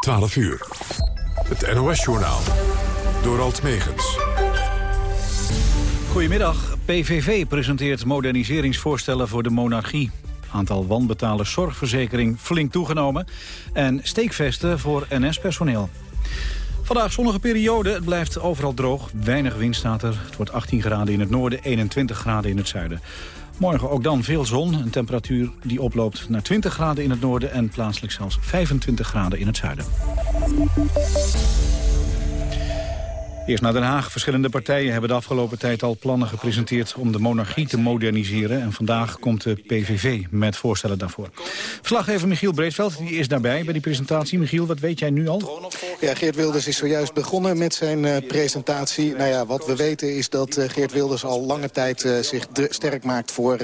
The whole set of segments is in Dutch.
12 uur. Het NOS-journaal. Door Alt Megens. Goedemiddag. PVV presenteert moderniseringsvoorstellen voor de monarchie. Aantal wanbetalers zorgverzekering flink toegenomen. En steekvesten voor NS-personeel. Vandaag zonnige periode. Het blijft overal droog. Weinig wind staat er. Het wordt 18 graden in het noorden, 21 graden in het zuiden. Morgen ook dan veel zon. Een temperatuur die oploopt naar 20 graden in het noorden... en plaatselijk zelfs 25 graden in het zuiden. Eerst naar Den Haag. Verschillende partijen hebben de afgelopen tijd al plannen gepresenteerd om de monarchie te moderniseren. En vandaag komt de PVV met voorstellen daarvoor. Verslaggever Michiel Breedveld die is daarbij bij die presentatie. Michiel, wat weet jij nu al? Ja, Geert Wilders is zojuist begonnen met zijn uh, presentatie. Nou ja, wat we weten is dat uh, Geert Wilders al lange tijd uh, zich sterk maakt voor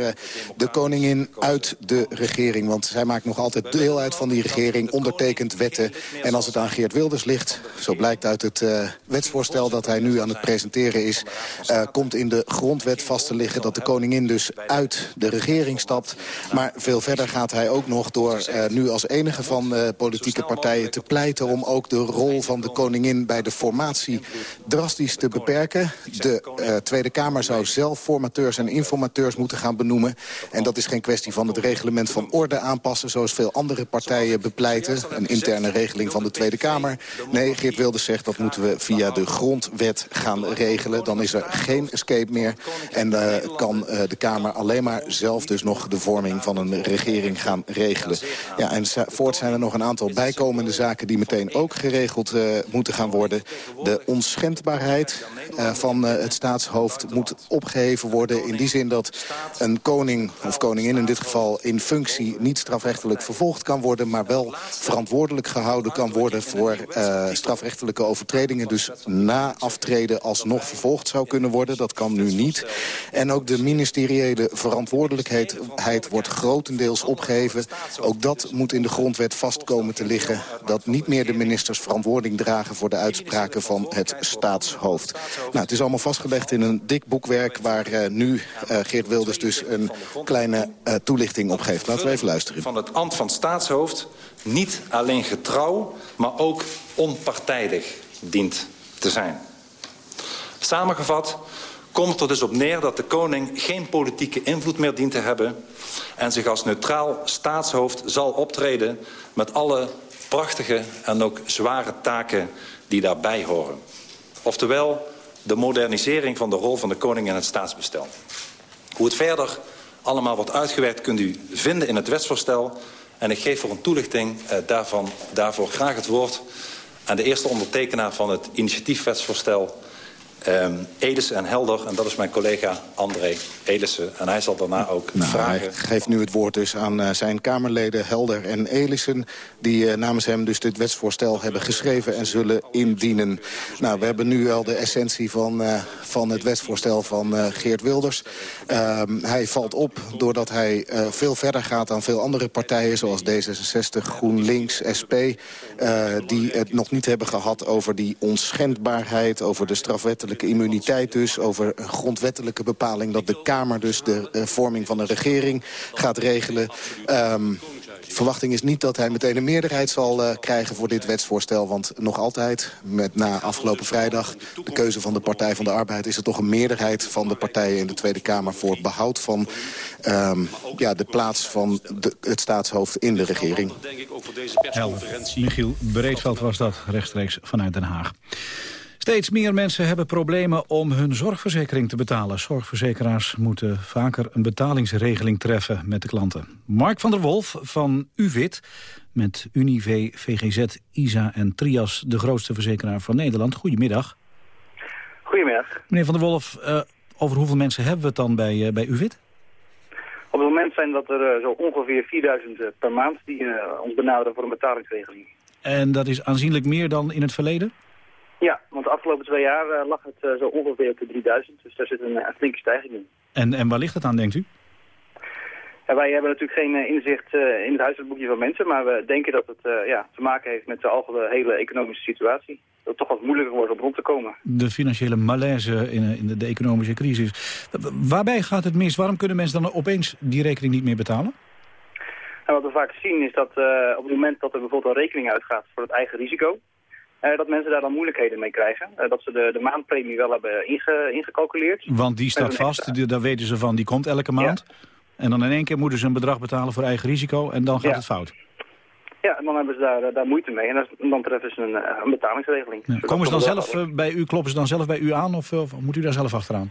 de koningin uit de regering. Want zij maakt nog altijd deel uit van die regering, ondertekent wetten. En als het aan Geert Wilders ligt, zo blijkt uit het wetsvoorstel dat hij nu aan het presenteren is... Uh, komt in de grondwet vast te liggen dat de koningin dus uit de regering stapt. Maar veel verder gaat hij ook nog door uh, nu als enige van uh, politieke partijen te pleiten... om ook de rol van de koningin bij de formatie drastisch te beperken. De Tweede Kamer zou zelf formateurs en informateurs moeten gaan benoemen. En dat is geen kwestie van het reglement van orde aanpassen... zoals veel andere partijen bepleiten. Een interne regeling van de Tweede Kamer. Nee, Geert Wilders zegt dat moeten we via de grond wet gaan regelen. Dan is er geen escape meer. En uh, kan uh, de Kamer alleen maar zelf dus nog de vorming van een regering gaan regelen. Ja, en voort zijn er nog een aantal bijkomende zaken die meteen ook geregeld uh, moeten gaan worden. De onschendbaarheid van het staatshoofd moet opgeheven worden. In die zin dat een koning of koningin in dit geval in functie niet strafrechtelijk vervolgd kan worden. Maar wel verantwoordelijk gehouden kan worden voor strafrechtelijke overtredingen. Dus na aftreden alsnog vervolgd zou kunnen worden. Dat kan nu niet. En ook de ministeriële verantwoordelijkheid wordt grotendeels opgeheven. Ook dat moet in de grondwet vastkomen te liggen. Dat niet meer de ministers verantwoording dragen voor de uitspraken van het staatshoofd. Nou, het is allemaal vastgelegd in een dik boekwerk waar uh, nu uh, Geert Wilders dus een kleine uh, toelichting op geeft. Laten we even luisteren. Van het ambt van staatshoofd niet alleen getrouw, maar ook onpartijdig dient te zijn. Samengevat komt er dus op neer dat de koning geen politieke invloed meer dient te hebben... en zich als neutraal staatshoofd zal optreden met alle prachtige en ook zware taken die daarbij horen. Oftewel de modernisering van de rol van de koning in het staatsbestel. Hoe het verder allemaal wordt uitgewerkt kunt u vinden in het wetsvoorstel... en ik geef voor een toelichting eh, daarvan, daarvoor graag het woord aan de eerste ondertekenaar van het initiatiefwetsvoorstel... Um, Elissen en Helder, en dat is mijn collega André Elissen. En hij zal daarna ook nou, vragen... Hij geeft nu het woord dus aan uh, zijn Kamerleden Helder en Elissen... die uh, namens hem dus dit wetsvoorstel hebben geschreven en zullen indienen. Nou, we hebben nu al de essentie van, uh, van het wetsvoorstel van Geert Wilders. Um, hij valt op doordat hij veel verder gaat dan veel andere partijen... zoals D66, GroenLinks, SP... die het nog niet hebben gehad over die onschendbaarheid... over de strafwettelijke immuniteit dus, over een grondwettelijke bepaling... dat de Kamer dus de vorming van een regering gaat regelen. Um, verwachting is niet dat hij meteen een meerderheid zal uh, krijgen voor dit wetsvoorstel. Want nog altijd, met na afgelopen vrijdag, de keuze van de Partij van de Arbeid... is er toch een meerderheid van de partijen in de Tweede Kamer... voor behoud van um, ja, de plaats van de, het staatshoofd in de regering. Helder. Michiel Breedveld was dat, rechtstreeks vanuit Den Haag. Steeds meer mensen hebben problemen om hun zorgverzekering te betalen. Zorgverzekeraars moeten vaker een betalingsregeling treffen met de klanten. Mark van der Wolf van UVIT, met Unive, VGZ, ISA en Trias... de grootste verzekeraar van Nederland. Goedemiddag. Goedemiddag. Meneer van der Wolf, uh, over hoeveel mensen hebben we het dan bij, uh, bij UVIT? Op het moment zijn dat er uh, zo ongeveer 4000 per maand... die ons benaderen voor een betalingsregeling. En dat is aanzienlijk meer dan in het verleden? Ja, want de afgelopen twee jaar uh, lag het uh, zo ongeveer op de 3000. Dus daar zit een, een flinke stijging in. En, en waar ligt het aan, denkt u? Ja, wij hebben natuurlijk geen inzicht in het huishoudboekje van mensen. Maar we denken dat het ja, te maken heeft met de algehele economische situatie. Dat het toch wat moeilijker wordt om rond te komen. De financiële malaise in, in de, de economische crisis. Waarbij gaat het mis? Waarom kunnen mensen dan opeens die rekening niet meer betalen? En wat we vaak zien is dat op het moment dat er bijvoorbeeld een rekening uitgaat voor het eigen risico, dat mensen daar dan moeilijkheden mee krijgen. dat ze de, de maandpremie wel hebben inge, ingecalculeerd. Want die staat vast, daar weten ze van, die komt elke maand. En dan in één keer moeten ze een bedrag betalen voor eigen risico en dan gaat het fout. Ja, en dan hebben ze daar, eh, daar moeite mee. En dan treffen ze een, eh, een betalingsregeling. Komen ze dan zelf eh, bij u, kloppen ze dan zelf bij u aan of, of moet u daar zelf achteraan?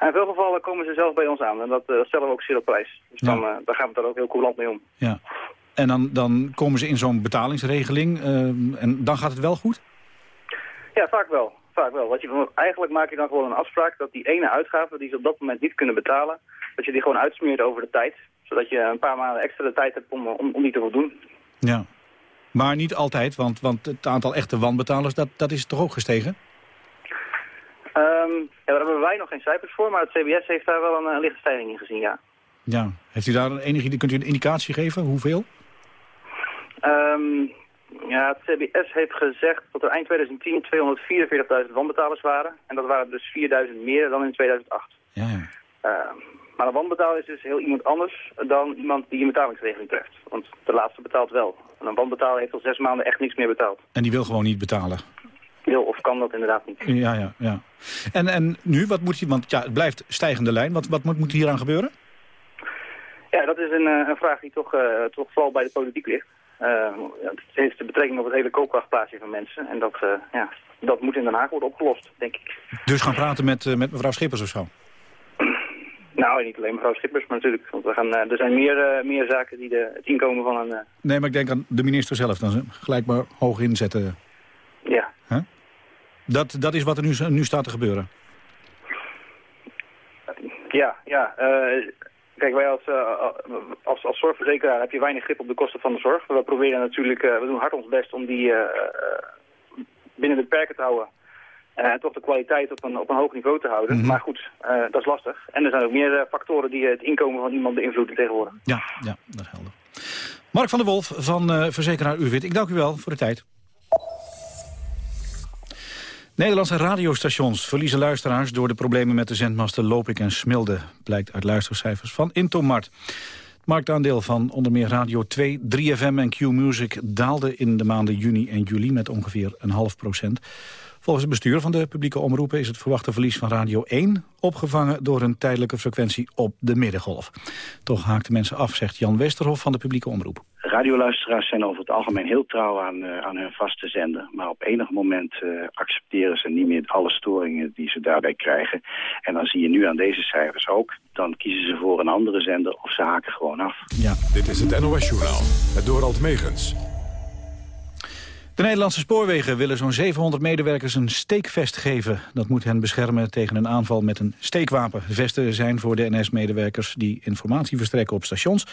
in veel gevallen komen ze zelf bij ons aan. En dat stellen we ook zeer op prijs. Dus dan, daar gaan we daar ook heel coulant mee om. Ja. En dan, dan komen ze in zo'n betalingsregeling en dan gaat het wel goed? Ja, vaak wel. Vaak wel. Wat je, eigenlijk maak je dan gewoon een afspraak dat die ene uitgave die ze op dat moment niet kunnen betalen, dat je die gewoon uitsmeert over de tijd. Zodat je een paar maanden extra de tijd hebt om, om, om die te voldoen. Ja, maar niet altijd, want, want het aantal echte wanbetalers, dat, dat is toch ook gestegen? Um, ja, daar hebben wij nog geen cijfers voor, maar het CBS heeft daar wel een, lichte stijging in gezien, ja. Ja, heeft u daar een enige, kunt u een indicatie geven? Hoeveel? Um, ja, het CBS heeft gezegd dat er eind 2010 244.000 wanbetalers waren. En dat waren dus 4.000 meer dan in 2008. Ja. Uh, maar een wanbetaler is dus heel iemand anders dan iemand die een betalingsregeling treft. Want de laatste betaalt wel. En een wanbetaler heeft al zes maanden echt niks meer betaald. En die wil gewoon niet betalen? Wil of kan dat inderdaad niet. Ja, ja, ja. En, en nu, wat moet je, want ja, het blijft stijgende lijn. Wat, wat moet, moet hier aan gebeuren? Ja, dat is een, eh, een vraag die toch, uh, toch vooral bij de politiek ligt. Uh, het heeft de betrekking op het hele koopkrachtplaatje van mensen. En dat, ja, dat moet in Den Haag worden opgelost, denk ik. Dus gaan praten met, met mevrouw Schippers of zo? Nou, niet alleen mevrouw Schippers, maar natuurlijk. Want we gaan, eh, er zijn meer, uh, meer zaken die de, het inkomen van een... Uh... Nee, maar ik denk aan de minister zelf. Dan gelijk maar hoog inzetten. Ja. Huh? Dat, dat is wat er nu, nu staat te gebeuren. Ja, ja. Kijk, wij als, als, als zorgverzekeraar heb je weinig grip op de kosten van de zorg. We proberen natuurlijk, we doen hard ons best om die binnen de perken te houden. Uh, toch de kwaliteit op een, op een hoog niveau te houden. Mhm. Maar goed, dat is lastig. En er zijn ook meer factoren die het inkomen van iemand beïnvloeden tegenwoordig. Ja, ja, dat is helder. Mark van der Wolf van verzekeraar Uwit, ik dank u wel voor de tijd. Nederlandse radiostations verliezen luisteraars... door de problemen met de zendmasten Lopik en Smilde... blijkt uit luistercijfers van Intomart. Het marktaandeel van onder meer Radio 2, 3FM en Q-Music... daalde in de maanden juni en juli met ongeveer een half procent. Volgens het bestuur van de publieke omroepen is het verwachte verlies van Radio 1 opgevangen door een tijdelijke frequentie op de middengolf. Toch haakten mensen af, zegt Jan Westerhof van de publieke omroep. Radioluisteraars zijn over het algemeen heel trouw aan, uh, aan hun vaste zender. Maar op enig moment uh, accepteren ze niet meer alle storingen die ze daarbij krijgen. En dan zie je nu aan deze cijfers ook. Dan kiezen ze voor een andere zender of ze haken gewoon af. Ja. Dit is het NOS Journaal, het Dorald Megens. De Nederlandse spoorwegen willen zo'n 700 medewerkers een steekvest geven. Dat moet hen beschermen tegen een aanval met een steekwapen. De vesten zijn voor de NS-medewerkers die informatie verstrekken op stations...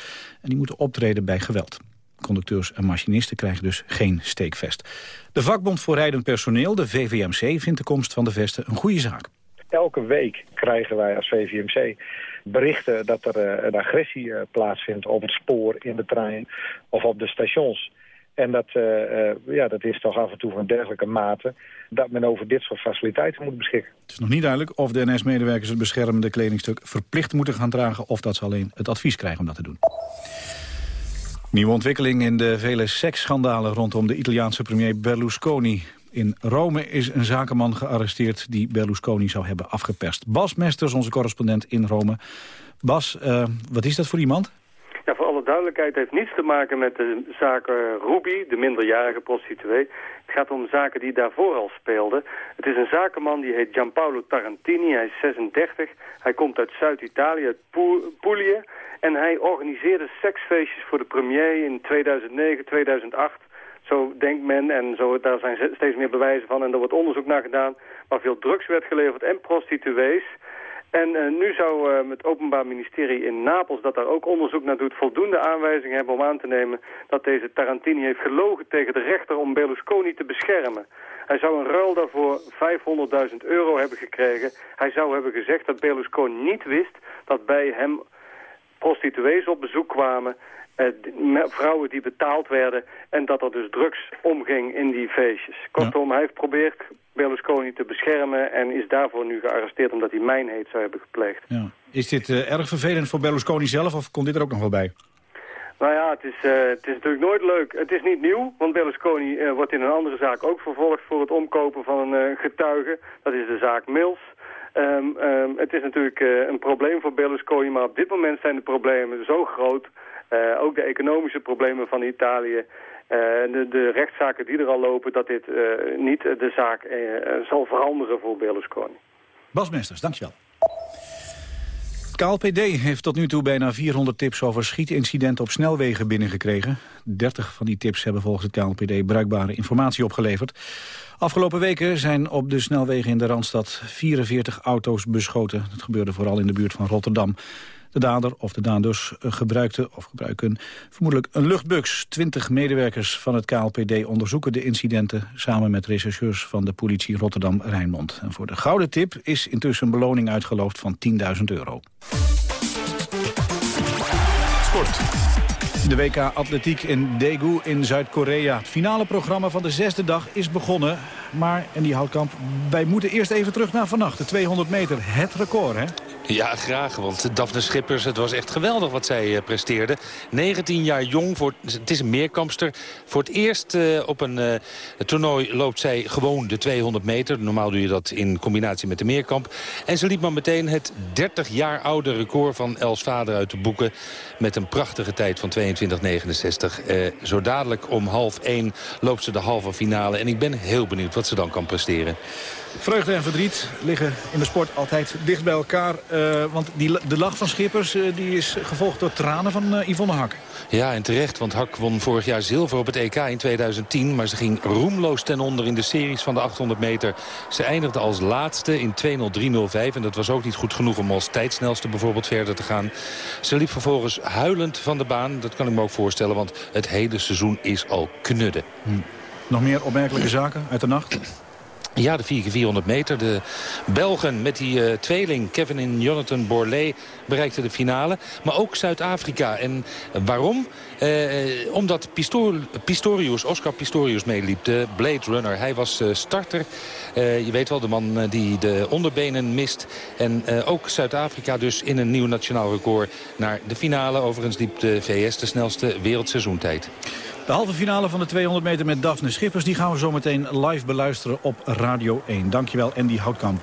en die moeten optreden bij geweld. Conducteurs en machinisten krijgen dus geen steekvest. De vakbond voor rijdend personeel, de VVMC, vindt de komst van de vesten een goede zaak. Elke week krijgen wij als VVMC berichten dat er uh, een agressie uh, plaatsvindt op het spoor, in de trein of op de stations. En dat, uh, ja, dat is toch af en toe van dergelijke mate dat men over dit soort faciliteiten moet beschikken. Het is nog niet duidelijk of de NS-medewerkers het beschermende kledingstuk verplicht moeten gaan dragen... of dat ze alleen het advies krijgen om dat te doen. Nieuwe ontwikkeling in de vele seksschandalen rondom de Italiaanse premier Berlusconi. In Rome is een zakenman gearresteerd die Berlusconi zou hebben afgeperst. Bas Mesters, onze correspondent in Rome. Bas, uh, wat is dat voor iemand? Voor alle duidelijkheid heeft niets te maken met de zaken Ruby, de minderjarige prostituee. Het gaat om zaken die daarvoor al speelden. Het is een zakenman die heet Gianpaolo Tarantini, hij is 36. Hij komt uit Zuid-Italië, uit Puglia. En hij organiseerde seksfeestjes voor de premier in 2009, 2008. Zo denkt men, en zo, daar zijn steeds meer bewijzen van en er wordt onderzoek naar gedaan... waar veel drugs werd geleverd en prostituees... En uh, nu zou uh, het Openbaar Ministerie in Napels, dat daar ook onderzoek naar doet, voldoende aanwijzingen hebben om aan te nemen dat deze Tarantini heeft gelogen tegen de rechter om Berlusconi te beschermen. Hij zou een ruil daarvoor 500.000 euro hebben gekregen. Hij zou hebben gezegd dat Berlusconi niet wist dat bij hem prostituees op bezoek kwamen vrouwen die betaald werden en dat er dus drugs omging in die feestjes. Kortom, hij heeft geprobeerd Berlusconi te beschermen en is daarvoor nu gearresteerd omdat hij mijnheid zou hebben gepleegd. Ja. Is dit uh, erg vervelend voor Berlusconi zelf of komt dit er ook nog wel bij? Nou ja, het is, het is natuurlijk nooit leuk. Het is niet nieuw, want Berlusconi wordt in een andere zaak ook vervolgd voor het omkopen van een getuige. Dat is de zaak Mills. Um, um, het is natuurlijk een probleem voor Berlusconi, maar op dit moment zijn de problemen zo groot. Ook de economische problemen van Italië. de, de rechtszaken die er al lopen, dat dit niet de zaak zal veranderen voor Berlusconi. Bas Mesters, dankjewel. KLPD heeft tot nu toe bijna 400 tips over schietincidenten op snelwegen binnengekregen. 30 van die tips hebben volgens het KLPD bruikbare informatie opgeleverd. Afgelopen weken zijn op de snelwegen in de Randstad 44 auto's beschoten. Dat gebeurde vooral in de buurt van Rotterdam. De dader of de daders gebruikte of gebruiken vermoedelijk een luchtbux. Twintig medewerkers van het KLPD onderzoeken de incidenten... samen met rechercheurs van de politie Rotterdam-Rijnmond. En voor de gouden tip is intussen een beloning uitgeloofd van 10.000 euro. Sport. De WK Atletiek in Daegu in Zuid-Korea. Het finale programma van de zesde dag is begonnen. Maar, en die houtkamp, wij moeten eerst even terug naar vannacht. De 200 meter, het record, hè? Ja, graag. Want Daphne Schippers, het was echt geweldig wat zij uh, presteerde. 19 jaar jong, voor, het is een meerkampster. Voor het eerst uh, op een uh, toernooi loopt zij gewoon de 200 meter. Normaal doe je dat in combinatie met de meerkamp. En ze liep maar meteen het 30 jaar oude record van Els Vader uit de boeken. Met een prachtige tijd van 22,69. zo dadelijk om half 1 loopt ze de halve finale. En ik ben heel benieuwd wat ze dan kan presteren. Vreugde en verdriet liggen in de sport altijd dicht bij elkaar. Uh, want die, de lach van Schippers uh, die is gevolgd door tranen van uh, Yvonne Hak. Ja, en terecht, want Hak won vorig jaar zilver op het EK in 2010. Maar ze ging roemloos ten onder in de series van de 800 meter. Ze eindigde als laatste in 2.03.05. En dat was ook niet goed genoeg om als tijdsnelste bijvoorbeeld verder te gaan. Ze liep vervolgens huilend van de baan. Dat kan ik me ook voorstellen, want het hele seizoen is al knudden. Hm. Nog meer opmerkelijke zaken uit de nacht? Ja, de 4x400 meter. De Belgen met die uh, tweeling Kevin en Jonathan Borlée bereikten de finale. Maar ook Zuid-Afrika. En waarom? Uh, omdat Pistor Pistorius, Oscar Pistorius meeliep, de Blade Runner. Hij was starter. je weet wel, de man die de onderbenen mist. En ook Zuid-Afrika dus in een nieuw nationaal record naar de finale. Overigens liep de VS de snelste wereldseizoentijd. De halve finale van de 200 meter met Daphne Schippers... die gaan we zo meteen live beluisteren op Radio 1. Dankjewel, Andy Houtkamp.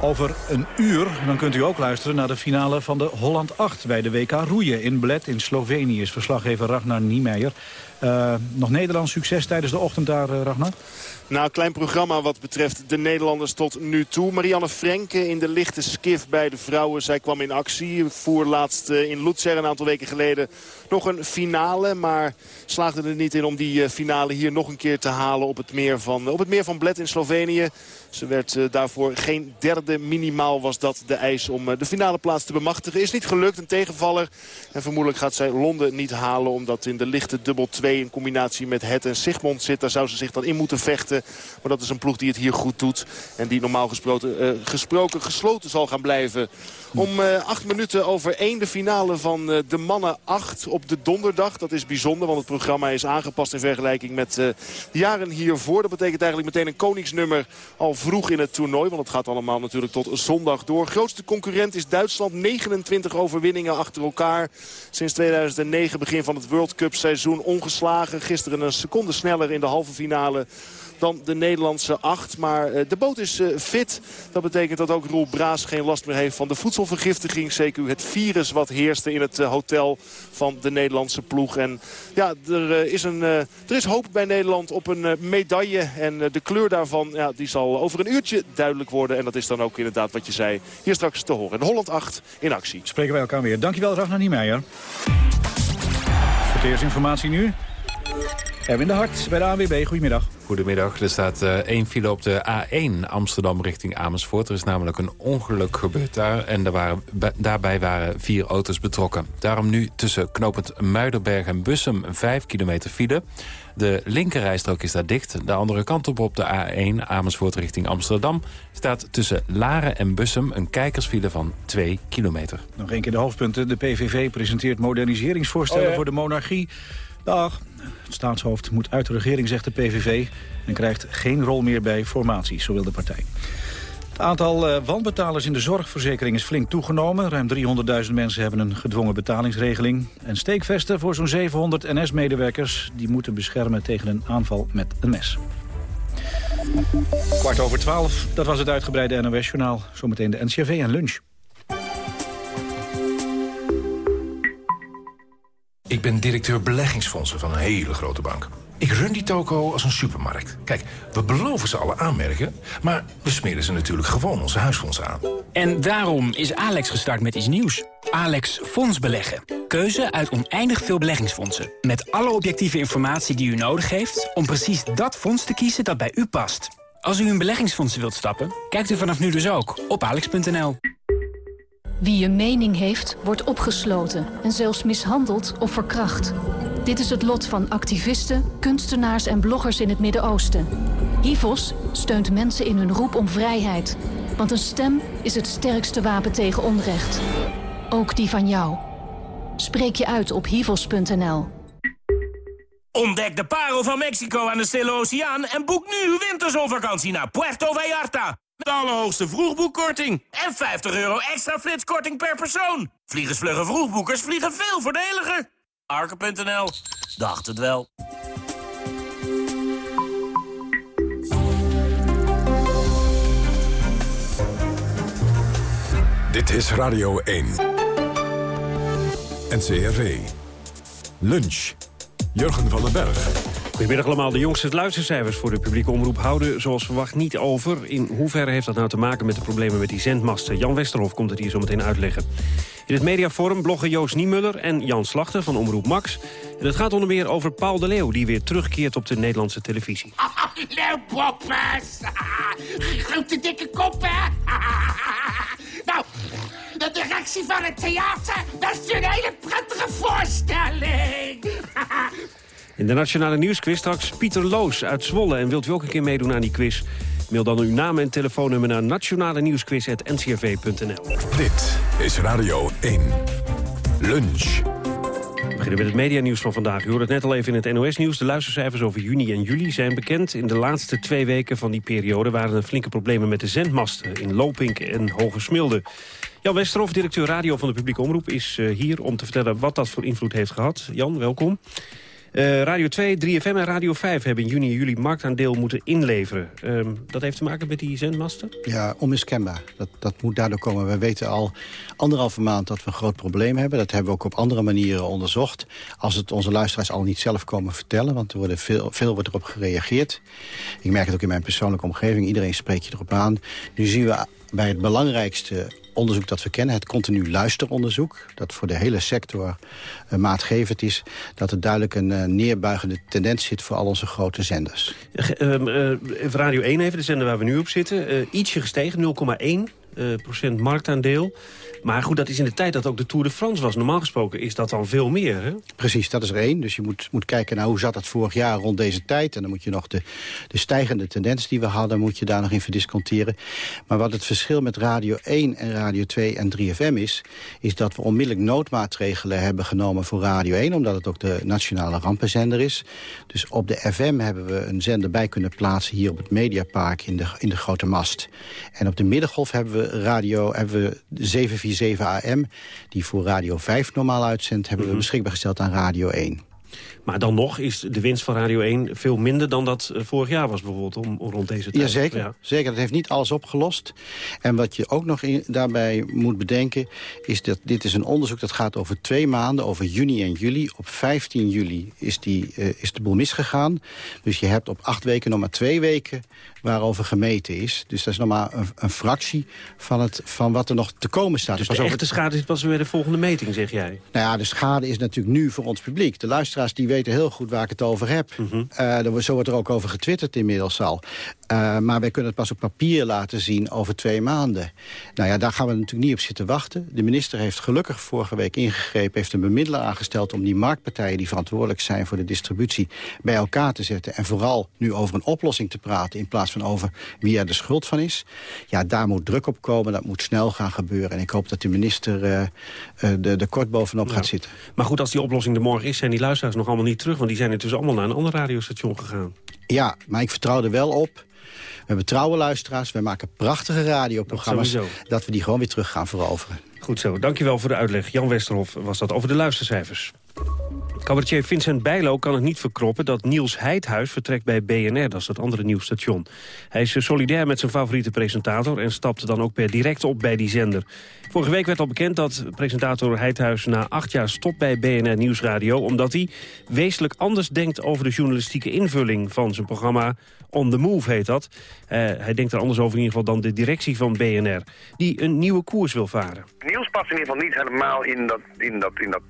Over een uur dan kunt u ook luisteren naar de finale van de Holland 8... bij de WK Roeien in Bled in Slovenië... is verslaggever Ragnar Niemeyer. Uh, nog Nederlands succes tijdens de ochtend daar, uh, Ragnar? Nou, klein programma wat betreft de Nederlanders tot nu toe. Marianne Frenke in de lichte skif bij de vrouwen. Zij kwam in actie. Voer laatst eh, in Lutzer een aantal weken geleden nog een finale. Maar slaagde er niet in om die finale hier nog een keer te halen op het meer van, op het meer van Bled in Slovenië. Ze werd uh, daarvoor geen derde. Minimaal was dat de eis om uh, de finale plaats te bemachtigen. Is niet gelukt, een tegenvaller. En vermoedelijk gaat zij Londen niet halen. Omdat in de lichte dubbel 2 in combinatie met Het en Sigmond zit. Daar zou ze zich dan in moeten vechten. Maar dat is een ploeg die het hier goed doet. En die normaal gesproken, uh, gesproken gesloten zal gaan blijven. Om acht minuten over één de finale van de mannen 8 op de donderdag. Dat is bijzonder, want het programma is aangepast in vergelijking met jaren hiervoor. Dat betekent eigenlijk meteen een koningsnummer al vroeg in het toernooi. Want het gaat allemaal natuurlijk tot zondag door. Grootste concurrent is Duitsland. 29 overwinningen achter elkaar. Sinds 2009 begin van het World Cup seizoen ongeslagen. Gisteren een seconde sneller in de halve finale dan de Nederlandse acht. Maar uh, de boot is uh, fit. Dat betekent dat ook Roel Braas geen last meer heeft van de voedselvergiftiging. CQ het virus wat heerste in het uh, hotel van de Nederlandse ploeg. En ja, er, is, een, er is hoop bij Nederland op een medaille. En de kleur daarvan ja, die zal over een uurtje duidelijk worden. En dat is dan ook inderdaad wat je zei hier straks te horen. Holland 8 in actie. Spreken wij elkaar weer. Dankjewel Ragnar Niemeyer. Verkeersinformatie nu. Erwin de Hart bij de ANWB. Goedemiddag. Goedemiddag. Er staat uh, één file op de A1 Amsterdam richting Amersfoort. Er is namelijk een ongeluk gebeurd daar. En er waren, daarbij waren vier auto's betrokken. Daarom nu tussen knopend Muiderberg en Bussum 5 kilometer file. De linkerrijstrook is daar dicht. De andere kant op op de A1 Amersfoort richting Amsterdam... staat tussen Laren en Bussum een kijkersfile van 2 kilometer. Nog één keer de hoofdpunten. De PVV presenteert moderniseringsvoorstellen oh voor de monarchie. Dag. Het staatshoofd moet uit de regering, zegt de PVV... en krijgt geen rol meer bij formaties, zo wil de partij. Het aantal uh, wanbetalers in de zorgverzekering is flink toegenomen. Ruim 300.000 mensen hebben een gedwongen betalingsregeling. En steekvesten voor zo'n 700 NS-medewerkers... die moeten beschermen tegen een aanval met een mes. Kwart over twaalf, dat was het uitgebreide NOS-journaal. Zometeen de NCRV en lunch. Ik ben directeur beleggingsfondsen van een hele grote bank. Ik run die toko als een supermarkt. Kijk, we beloven ze alle aanmerken, maar we smeren ze natuurlijk gewoon onze huisfondsen aan. En daarom is Alex gestart met iets nieuws. Alex Fonds Beleggen. Keuze uit oneindig veel beleggingsfondsen. Met alle objectieve informatie die u nodig heeft... om precies dat fonds te kiezen dat bij u past. Als u in beleggingsfondsen wilt stappen, kijkt u vanaf nu dus ook op alex.nl. Wie een mening heeft, wordt opgesloten en zelfs mishandeld of verkracht. Dit is het lot van activisten, kunstenaars en bloggers in het Midden-Oosten. HIVOS steunt mensen in hun roep om vrijheid. Want een stem is het sterkste wapen tegen onrecht. Ook die van jou. Spreek je uit op hivos.nl. Ontdek de parel van Mexico aan de Stille Oceaan... en boek nu uw winterzonvakantie naar Puerto Vallarta. De allerhoogste vroegboekkorting. En 50 euro extra flitskorting per persoon. Vliegensvlugge vroegboekers vliegen veel voordeliger. Arke.nl. Dacht het wel. Dit is Radio 1. NCRV. Lunch. Jurgen van den Berg. Goedemiddag allemaal. De jongste luistercijfers voor de publieke omroep houden zoals verwacht niet over. In hoeverre heeft dat nou te maken met de problemen met die zendmasten? Jan Westerhof komt het hier zo meteen uitleggen. In het mediaforum bloggen Joost Niemuller en Jan Slachter van Omroep Max. En het gaat onder meer over Paul de Leeuw... die weer terugkeert op de Nederlandse televisie. Leeuwpoppers! Grote dikke koppen! nou, de directie van het theater, is een hele prettige voorstelling! In de Nationale Nieuwsquiz straks Pieter Loos uit Zwolle. En wilt u ook een keer meedoen aan die quiz? Mail dan uw naam en telefoonnummer naar nationale nieuwsquiz.ncrv.nl. Dit is Radio 1. Lunch. We beginnen met het medianieuws van vandaag. U hoorde het net al even in het NOS-nieuws. De luistercijfers over juni en juli zijn bekend. In de laatste twee weken van die periode waren er flinke problemen met de zendmasten... in Lopink en Hoge Smilde. Jan Westerhof, directeur radio van de publieke omroep... is eh, hier om te vertellen wat dat voor invloed heeft gehad. Jan, welkom. Uh, Radio 2, 3FM en Radio 5 hebben in juni en juli marktaandeel moeten inleveren. Uh, dat heeft te maken met die zendmasten? Ja, onmiskenbaar. Dat, dat moet daardoor komen. We weten al anderhalve maand dat we een groot probleem hebben. Dat hebben we ook op andere manieren onderzocht. Als het onze luisteraars al niet zelf komen vertellen... want er worden veel, veel wordt erop gereageerd. Ik merk het ook in mijn persoonlijke omgeving. Iedereen spreekt je erop aan. Nu zien we bij het belangrijkste onderzoek dat we kennen, het continu luisteronderzoek... dat voor de hele sector uh, maatgevend is... dat er duidelijk een uh, neerbuigende tendens zit voor al onze grote zenders. Uh, Radio 1 even, de zender waar we nu op zitten. ietsje gestegen, 0,1 procent marktaandeel. Maar goed, dat is in de tijd dat ook de Tour de France was. Normaal gesproken is dat dan veel meer, hè? Precies, dat is er één. Dus je moet, moet kijken naar hoe zat het vorig jaar rond deze tijd. En dan moet je nog de, de stijgende tendens die we hadden... moet je daar nog in verdisconteren. Maar wat het verschil met Radio 1 en Radio 2 en 3FM is... is dat we onmiddellijk noodmaatregelen hebben genomen voor Radio 1... omdat het ook de nationale rampenzender is. Dus op de FM hebben we een zender bij kunnen plaatsen... hier op het Mediapark in de, in de Grote Mast. En op de Middengolf hebben we, radio, hebben we 7 7 AM... die voor Radio 5 normaal uitzendt... hebben we mhm. beschikbaar gesteld aan Radio 1. Maar dan nog is de winst van Radio 1 veel minder dan dat eh, vorig jaar was bijvoorbeeld om, rond deze tijd. Jazeker, ja. zeker. Dat heeft niet alles opgelost. En wat je ook nog in, daarbij moet bedenken is dat dit is een onderzoek dat gaat over twee maanden, over juni en juli. Op 15 juli is, die, uh, is de boel misgegaan. Dus je hebt op acht weken nog maar twee weken waarover gemeten is. Dus dat is nog maar een, een fractie van, het, van wat er nog te komen staat. Dus de echte schade is pas weer de volgende meting, zeg jij? Nou ja, de schade is natuurlijk nu voor ons publiek. De luisteraars die weten heel goed waar ik het over heb. Mm zo wordt er ook over getwitterd inmiddels al. Uh, maar wij kunnen het pas op papier laten zien over twee maanden. Nou ja, daar gaan we natuurlijk niet op zitten wachten. De minister heeft gelukkig vorige week ingegrepen... heeft een bemiddelaar aangesteld om die marktpartijen... die verantwoordelijk zijn voor de distributie bij elkaar te zetten. En vooral nu over een oplossing te praten... in plaats van over wie er de schuld van is. Ja, daar moet druk op komen. Dat moet snel gaan gebeuren. En ik hoop dat de minister uh, uh, de, de kort bovenop gaat zitten. Maar goed, als die oplossing er morgen is... zijn die luisteraars nog allemaal niet terug. Want die zijn intussen allemaal naar een ander radiostation gegaan. Ja, maar ik vertrouw er wel op We hebben trouwe luisteraars, we maken prachtige radioprogramma's. Dat Dat we die gewoon weer terug gaan veroveren. Goed zo, dankjewel voor de uitleg. Jan Westerhof was dat over de luistercijfers. Cabaretier Vincent Bijlo kan het niet verkroppen dat Niels Heidhuis vertrekt bij BNR. Dat is dat andere nieuwsstation. Hij is solidair met zijn favoriete presentator en stapte dan ook per direct op bij die zender. Vorige week werd al bekend dat presentator Heidhuis na acht jaar stopt bij BNR Nieuwsradio... omdat hij wezenlijk anders denkt over de journalistieke invulling van zijn programma On The Move heet dat. Uh, hij denkt er anders over in ieder geval dan de directie van BNR... die een nieuwe koers wil varen. Niels past in ieder geval niet helemaal in dat, in dat, in dat.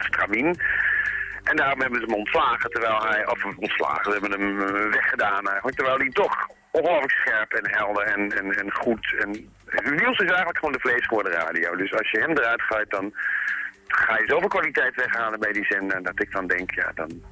En daarom hebben ze hem ontslagen, terwijl hij, of ontslagen, we hebben hem eh, weggedaan eigenlijk, terwijl hij toch ongelooflijk scherp en helder en, en, en goed. En Niels is eigenlijk gewoon de vlees voor de radio. Dus als je hem eruit gaat, dan ga je zoveel kwaliteit weghalen bij die zender, dat ik dan denk, ja, dan,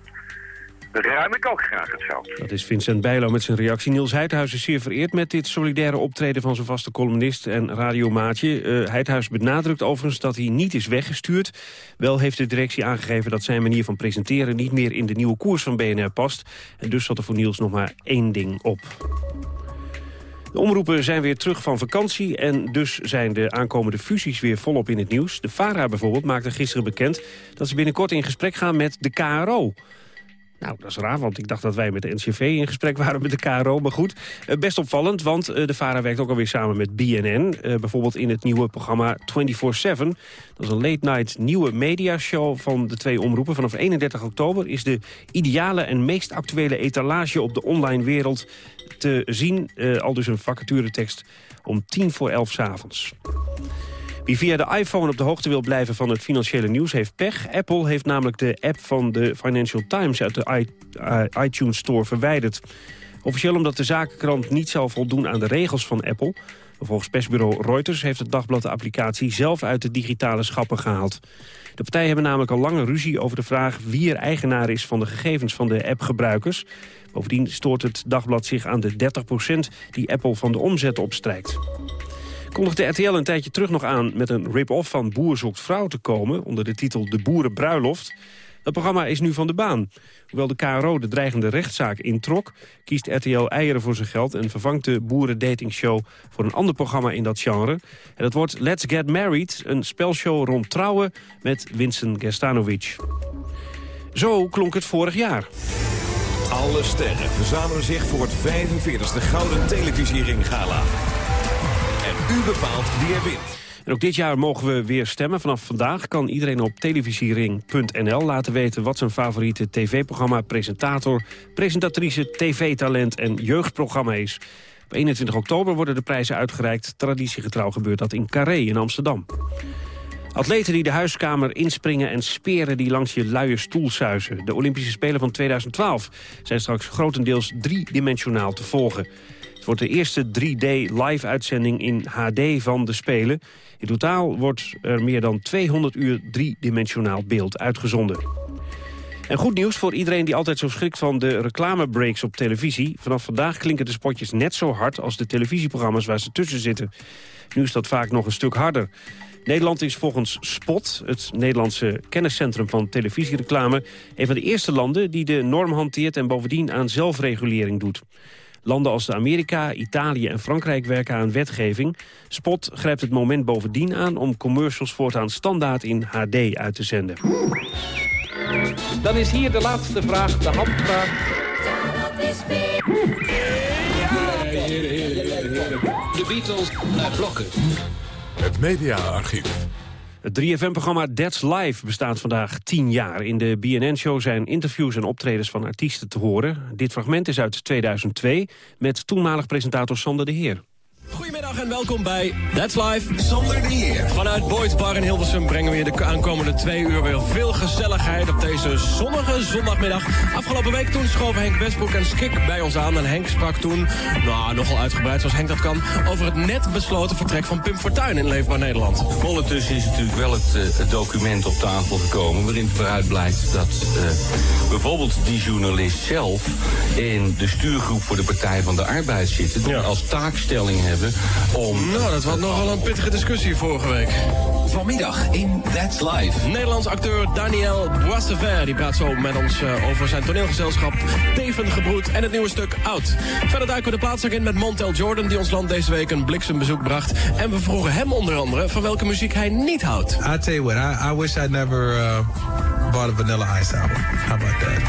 ruim ik ook graag het veld. Dat is Vincent Bijlo met zijn reactie. Niels Heidhuis is zeer vereerd met dit solidaire optreden... van zijn vaste columnist en radiomaatje. Uh, benadrukt overigens dat hij niet is weggestuurd. Wel heeft de directie aangegeven dat zijn manier van presenteren... niet meer in de nieuwe koers van BNR past. En dus zat er voor Niels nog maar één ding op. De omroepen zijn weer terug van vakantie en dus zijn de aankomende fusies weer volop in het nieuws. De VARA bijvoorbeeld maakte gisteren bekend dat ze binnenkort in gesprek gaan met de KRO. Nou, dat is raar, want ik dacht dat wij met de NCV in gesprek waren met de KRO. Maar goed, eh, best opvallend, want eh, de VARA werkt ook alweer samen met BNN. Eh, bijvoorbeeld in het nieuwe programma 24-7. Dat is een late-night nieuwe mediashow van de twee omroepen. Vanaf 31 oktober is de ideale en meest actuele etalage op de online wereld te zien. al dus een vacaturetekst om tien voor elf s'avonds. Wie via de iPhone op de hoogte wil blijven van het financiële nieuws heeft pech. Apple heeft namelijk de app van de Financial Times uit de iTunes Store verwijderd. Officieel omdat de zakenkrant niet zou voldoen aan de regels van Apple. Volgens persbureau Reuters heeft het dagblad de applicatie zelf uit de digitale schappen gehaald. De partijen hebben namelijk al lange ruzie over de vraag wie er eigenaar is van de gegevens van de appgebruikers. Bovendien stoort het dagblad zich aan de 30% die Apple van de omzet opstrijkt kondigde RTL een tijdje terug nog aan met een rip-off van Boer zoekt vrouw te komen... onder de titel De Boerenbruiloft. Dat programma is nu van de baan. Hoewel de KRO de dreigende rechtszaak introk... kiest RTL eieren voor zijn geld en vervangt de boerendatingshow... voor een ander programma in dat genre. En dat wordt Let's Get Married, een spelshow rond trouwen... met Vincent Gerstanovic. Zo klonk het vorig jaar. Alle sterren verzamelen zich voor het 45e Gouden Televisiering Gala. En u bepaalt wie er wint. En ook dit jaar mogen we weer stemmen. Vanaf vandaag kan iedereen op televisiering.nl laten weten... wat zijn favoriete tv-programma, presentator, presentatrice, tv-talent en jeugdprogramma is. Op 21 oktober worden de prijzen uitgereikt. Traditiegetrouw gebeurt dat in Carré in Amsterdam. Atleten die de huiskamer inspringen en speren die langs je luie stoel suizen. De Olympische Spelen van 2012 zijn straks grotendeels driedimensionaal te volgen. Het wordt de eerste 3D live-uitzending in HD van de Spelen. In totaal wordt er meer dan 200 uur driedimensionaal beeld uitgezonden. En goed nieuws voor iedereen die altijd zo schrikt van de reclamebreaks op televisie. Vanaf vandaag klinken de spotjes net zo hard als de televisieprogramma's waar ze tussen zitten. Nu is dat vaak nog een stuk harder. Nederland is volgens SPOT, het Nederlandse kenniscentrum van televisiereclame... een van de eerste landen die de norm hanteert en bovendien aan zelfregulering doet. Landen als Amerika, Italië en Frankrijk werken aan wetgeving. Spot grijpt het moment bovendien aan om commercials voortaan standaard in HD uit te zenden. Dan is hier de laatste vraag, de handvraag. De Beatles naar blokken. Het mediaarchief. Het 3FM-programma That's Live bestaat vandaag tien jaar. In de BNN-show zijn interviews en optredens van artiesten te horen. Dit fragment is uit 2002 met toenmalig presentator Sander de Heer. Goedemiddag en welkom bij That's Live. Zonder de Heer. Vanuit Boyd's Bar in Hilversum brengen we je de aankomende twee uur weer veel gezelligheid op deze zonnige zondagmiddag. Afgelopen week toen schoven Henk Westbroek en Skik bij ons aan. En Henk sprak toen, nou nogal uitgebreid zoals Henk dat kan, over het net besloten vertrek van Pim Fortuyn in Leefbaar Nederland. Ondertussen is natuurlijk wel het, uh, het, document op tafel gekomen waarin veruit blijkt dat uh, bijvoorbeeld die journalist zelf in de stuurgroep voor de Partij van de Arbeid zitten. Die als taakstelling hebben om... Nou, dat was nogal een pittige discussie vorige week. Vanmiddag in That's Live. Nederlands acteur Daniel Boissevain die praat zo met ons eh, over zijn toneelgezelschap Teven Gebroed en het nieuwe stuk Oud. Verder duiken we de plaatszaak in met Montel Jordan die ons land deze week een bliksembezoek bracht. En we vroegen hem onder andere van welke muziek hij niet houdt. I tell you what, I, I wish I'd never uh, bought a Vanilla Ice album. How about that?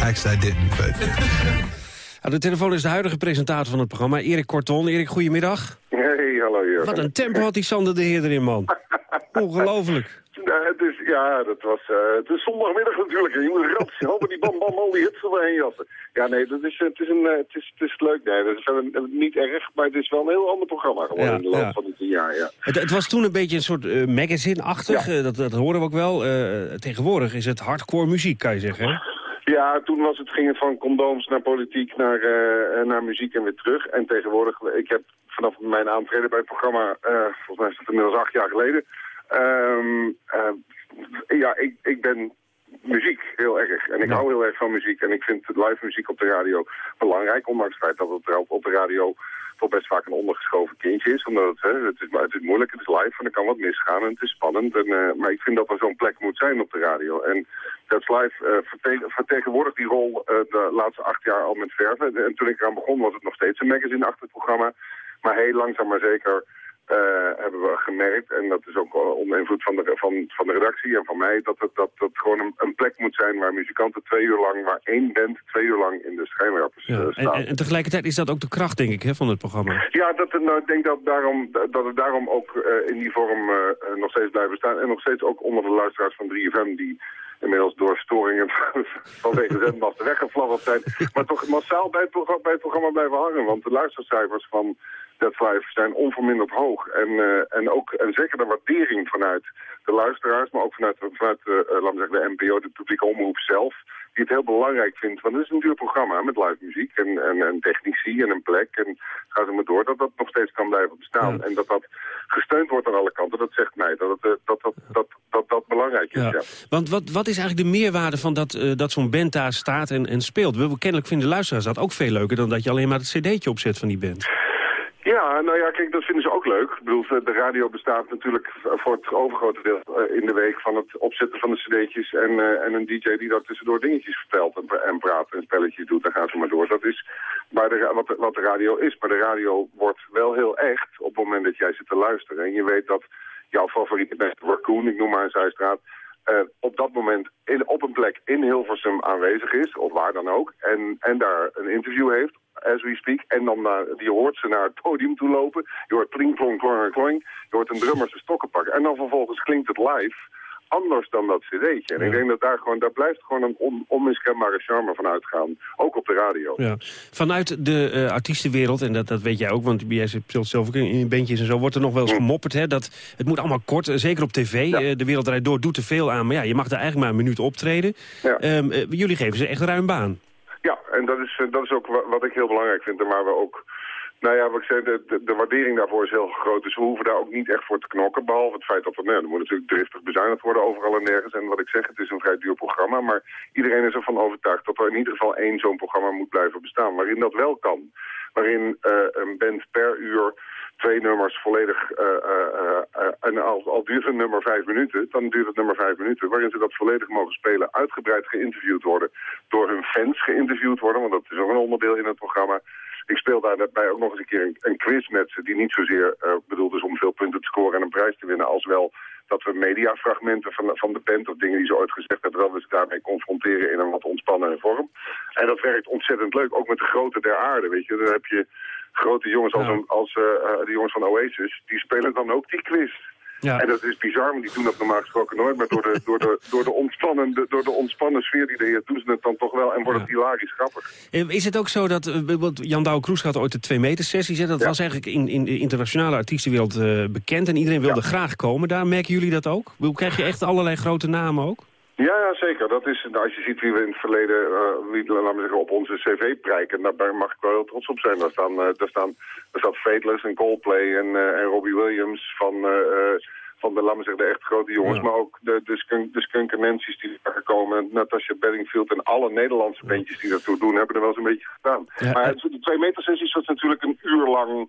Actually, I didn't, but... Aan de telefoon is de huidige presentator van het programma, Erik Korton. Erik, goedemiddag. Hey, hallo Jurgen. Wat een tempo had die Sander de Heer erin, man. Ongelooflijk. Nou, het is, ja, dat was, eh, het is zondagmiddag natuurlijk. Je moet rats, hopen die bam bam al die hits erbij jassen. Ja, nee, dat is, het, is een, eh, het, is, het is leuk. Nee, dat is verder niet erg, maar het is wel een heel ander programma geworden Ja, in de loop ja. van tien jaar. Ja. Het, het was toen een beetje een soort eh, magazine-achtig, eh, dat, dat horen we ook wel. Eh, tegenwoordig is het hardcore muziek, kan je zeggen, hè? Ja, toen was het, ging het van condooms naar politiek, naar, eh, eh, naar muziek en weer terug. En tegenwoordig, ik heb vanaf mijn aantreden bij het programma, eh, volgens mij is het inmiddels acht jaar geleden. ehm, eh, ja, ik, ik ben muziek heel erg. En ik hou heel erg van muziek. En ik vind live muziek op de radio belangrijk. Ondanks het feit dat het er op de radio toch best vaak een ondergeschoven kindje is. Omdat het, hè, het, is, het is moeilijk, het is live en er kan wat misgaan en het is spannend. En, eh, maar ik vind dat er zo'n plek moet zijn op de radio. En That's Live verte- vertegenwoordigt die rol eh, de laatste acht jaar al met verven. En toen ik eraan begon was het nog steeds een magazine-achtig programma. Maar heel langzaam maar zeker eh, hebben we gemerkt, en dat is ook eh, onder invloed van de, van, van de redactie en van mij, dat het, dat het gewoon een, een plek moet zijn waar muzikanten twee uur lang, waar één band twee uur lang in de schijnwerpers eh, En, en, en tegelijkertijd is dat ook de kracht, denk ik, hè, van het programma. Ja, dat, nou, ik denk dat, daarom, dat het daarom ook eh, in die vorm eh, eh, nog steeds blijven staan. En nog steeds ook onder de luisteraars van 3FM die inmiddels door storingen vanwege zendmasten weggefladderd zijn. Maar toch massaal bij het, bij het programma blijven hangen. Want de luistercijfers van Live zijn onverminderd hoog. En, eh, en ook en zeker de waardering vanuit de luisteraars, maar ook vanuit, vanuit eh, laten we zeggen, de NPO, de publieke omroep zelf die het heel belangrijk vindt. Want het is een duur programma met live muziek en, en, en technici en een plek. En ga ze maar door dat dat nog steeds kan blijven bestaan. En dat dat gesteund wordt aan alle kanten, dat zegt mij dat het, dat, dat, dat, dat, dat belangrijk is. Ja. Ja. Want wat, wat is eigenlijk de meerwaarde van dat, eh, dat zo'n band daar staat en, en speelt? We, kennelijk vinden luisteraars dat ook veel leuker... dan dat je alleen maar het cd'tje opzet van die band. Ja, nou ja, kijk, dat vinden ze ook leuk. Ik bedoel, de radio bestaat natuurlijk voor het overgrote deel eh, in de week van het opzetten van de cd'tjes en, eh, en een dj die daar tussendoor dingetjes vertelt en, en praat en spelletjes doet. Dan gaan ze maar door. Dat is de, wat, de, wat de radio is. Maar de radio wordt wel heel echt op het moment dat jij zit te luisteren. En je weet dat jouw favoriete band, Raccoon, ik noem maar een zijstraat, eh, op dat moment in, op een plek in Hilversum aanwezig is, of waar dan ook, en, en daar een interview heeft, as we speak, en dan je hoort ze naar het podium toe lopen, je hoort pling, plong, klong, klong, je hoort een drummer zijn stokken pakken, en dan vervolgens klinkt het live anders dan dat cd'tje. En ik denk dat daar gewoon, daar blijft gewoon een on, onmiskenbare charme van uitgaan, ook op de radio. Ja. Vanuit de eh, artiestenwereld, en dat, dat weet jij ook... want jij speelt zelf ook in, bandjes en zo... wordt er nog wel eens gemopperd, hè, dat het moet allemaal kort. eh, Zeker op tv. Eh, de Wereld Draait Door doet er veel aan. Maar ja, je mag daar eigenlijk maar een minuut optreden. Ehm, eh, jullie geven ze echt ruim baan. Ja, en dat is, eh, dat is ook wa- wat ik heel belangrijk vind en waar we ook... Nou ja, wat ik zei, de, de, de waardering daarvoor is heel groot. Dus we hoeven daar ook niet echt voor te knokken. Behalve het feit dat er, nou, er moet natuurlijk driftig bezuinigd worden overal en nergens. En wat ik zeg, het is een vrij duur programma. Maar iedereen is ervan overtuigd dat er in ieder geval één zo'n programma moet blijven bestaan. Waarin dat wel kan. Waarin eh, een band per uur twee nummers volledig... eh, eh, eh, en al, al duurt een nummer vijf minuten, dan duurt het nummer vijf minuten. Waarin ze dat volledig mogen spelen, uitgebreid geïnterviewd worden. Door hun fans geïnterviewd worden, want dat is ook een onderdeel in het programma. Ik speel daarbij ook nog eens een keer een, quiz met ze... die niet zozeer bedoeld is om veel punten te scoren en een prijs te winnen... als wel dat we mediafragmenten van, van de band of dingen die ze ooit gezegd hebben... dat we ze daarmee confronteren in een wat ontspannen vorm. En dat werkt ontzettend leuk, ook met de grote der aarde, weet je. Dan heb je grote jongens als, een, als eh, eh, de jongens van Oasis... die spelen dan ook die quiz. Ja. En dat is bizar, want die doen dat normaal gesproken nooit. Maar door de, door de, door de, ontspannen, door de ontspannen sfeer die er heerst, doen ze het dan toch wel. En wordt het hilarisch grappig. Eh, Is het ook zo dat, bijvoorbeeld Jan Douwe Kroes had ooit de twee meter sessies. Hè? Dat was eigenlijk in, in de internationale artiestenwereld eh, bekend. En iedereen wilde graag komen. Daar merken jullie dat ook? Hoe Krijg je echt allerlei grote namen ook? Ja, ja, zeker. Dat is, nou, als je ziet wie we in het verleden eh, wie, laten we zeggen, op onze cv prijken, daar mag ik wel heel trots op zijn. Daar, staan, eh, daar, staan, daar staat Fateless en Coldplay en, eh, en Robbie Williams van, van de, laten we zeggen, de echt grote jongens. Maar ook de, de, skunk, de Skunk Nancy's die daar komen. Natasha Bedingfield en alle Nederlandse bandjes die daartoe doen, hebben er wel eens een beetje gedaan. maar de twee meter sessies was natuurlijk een uur lang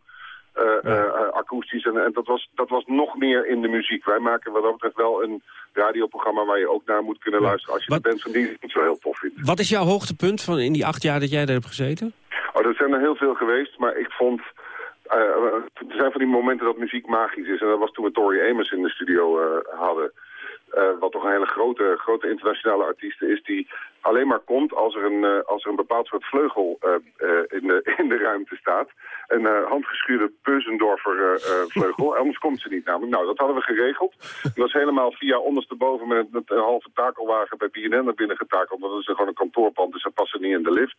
uh, akoestisch. En, en, dat, was, dat was nog meer in de muziek. Wij maken wat dat betreft wel een radioprogramma waar je ook naar moet kunnen luisteren. Als je wat, de band van die niet zo heel tof vindt. Wat is jouw hoogtepunt van in die acht jaar dat jij daar hebt gezeten? Oh, er zijn er heel veel geweest, maar ik vond... Uh, er zijn van die momenten dat muziek magisch is. En dat was toen we Tori Amos in de studio hadden. Uh, wat toch een hele grote, grote internationale artiest is... die alleen maar komt als er een, uh, als er een bepaald soort vleugel uh, in, de, in de ruimte staat. Een handgeschuurde Beuzendorfer vleugel. Anders komt ze niet namelijk. Nou, dat hadden we geregeld. Dat was helemaal via ondersteboven met, met een halve takelwagen bij BNN naar binnen getakeld. Dat is gewoon een kantoorpand, dus ze passen niet in de lift.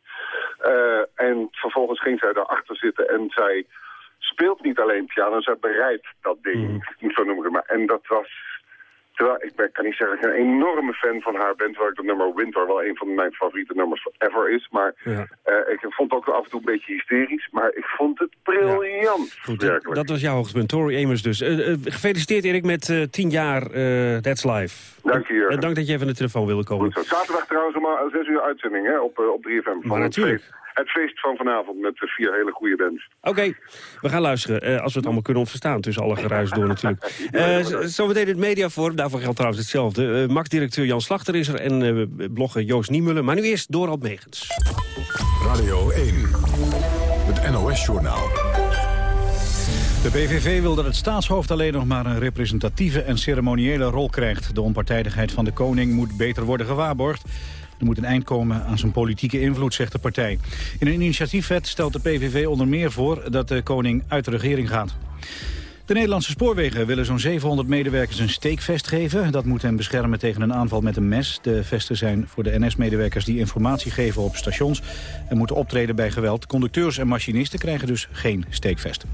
en vervolgens ging zij daarachter zitten en zij speelt niet alleen piano, zij bereidt dat ding. Mm. Zo noem ik het maar. En dat was Terwijl ik ben, kan niet zeggen dat ik een enorme fan van haar ben. Terwijl ik dat nummer Winter wel een van mijn favoriete nummers ever is. Maar ja. uh, ik vond het ook af en toe een beetje hysterisch. Maar ik vond het briljant. Ja. Goed, dat was jouw hoogtepunt. Tori Amos dus. Uh, uh, gefeliciteerd Erik met tien jaar That's Life. Dank je En dank dat je even naar de telefoon wilde komen. Goed zo. Zaterdag trouwens om 6 uur uitzending hè, op, op 3FM. Maar natuurlijk het feest van vanavond met vier hele goede bands. Oké, we gaan luisteren. Uh, als we het allemaal kunnen verstaan tussen alle geruis door natuurlijk. Uh, Zometeen het mediaforum, daarvoor geldt trouwens hetzelfde. Uh, Max-directeur Jan Slachter is er en blogger Joost Niemullen. Maar nu eerst Dorald Megens. Radio 1, het NOS-journaal. De PVV wil dat het staatshoofd alleen nog maar een representatieve en ceremoniële rol krijgt. De onpartijdigheid van de koning moet beter worden gewaarborgd. Er moet een eind komen aan zijn politieke invloed, zegt de partij. In een initiatiefwet stelt de PVV onder meer voor dat de koning uit de regering gaat. De Nederlandse spoorwegen willen zo'n 700 medewerkers een steekvest geven. Dat moet hen beschermen tegen een aanval met een mes. De vesten zijn voor de NS-medewerkers die informatie geven op stations... en moeten optreden bij geweld. Conducteurs en machinisten krijgen dus geen steekvesten.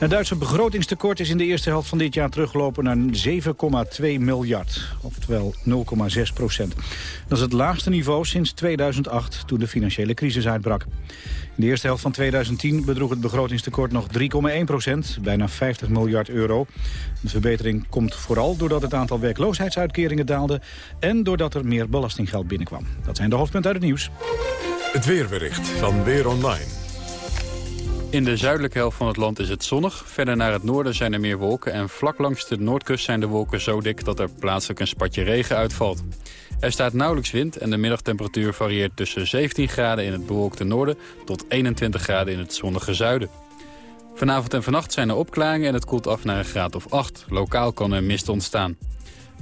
Het Duitse begrotingstekort is in de eerste helft van dit jaar teruggelopen naar 7,2 miljard, oftewel 0,6 procent. Dat is het laagste niveau sinds 2008, toen de financiële crisis uitbrak. In de eerste helft van 2010 bedroeg het begrotingstekort nog 3,1 procent, bijna 50 miljard euro. De verbetering komt vooral doordat het aantal werkloosheidsuitkeringen daalde... en doordat er meer belastinggeld binnenkwam. Dat zijn de hoofdpunten uit het nieuws. Het weerbericht van Weer Online. In de zuidelijke helft van het land is het zonnig. Verder naar het noorden zijn er meer wolken. En vlak langs de noordkust zijn de wolken zo dik dat er plaatselijk een spatje regen uitvalt. Er staat nauwelijks wind en de middagtemperatuur varieert tussen 17 graden in het bewolkte noorden... tot 21 graden in het zonnige zuiden. Vanavond en vannacht zijn er opklaringen en het koelt af naar een graad of 8. Lokaal kan er mist ontstaan.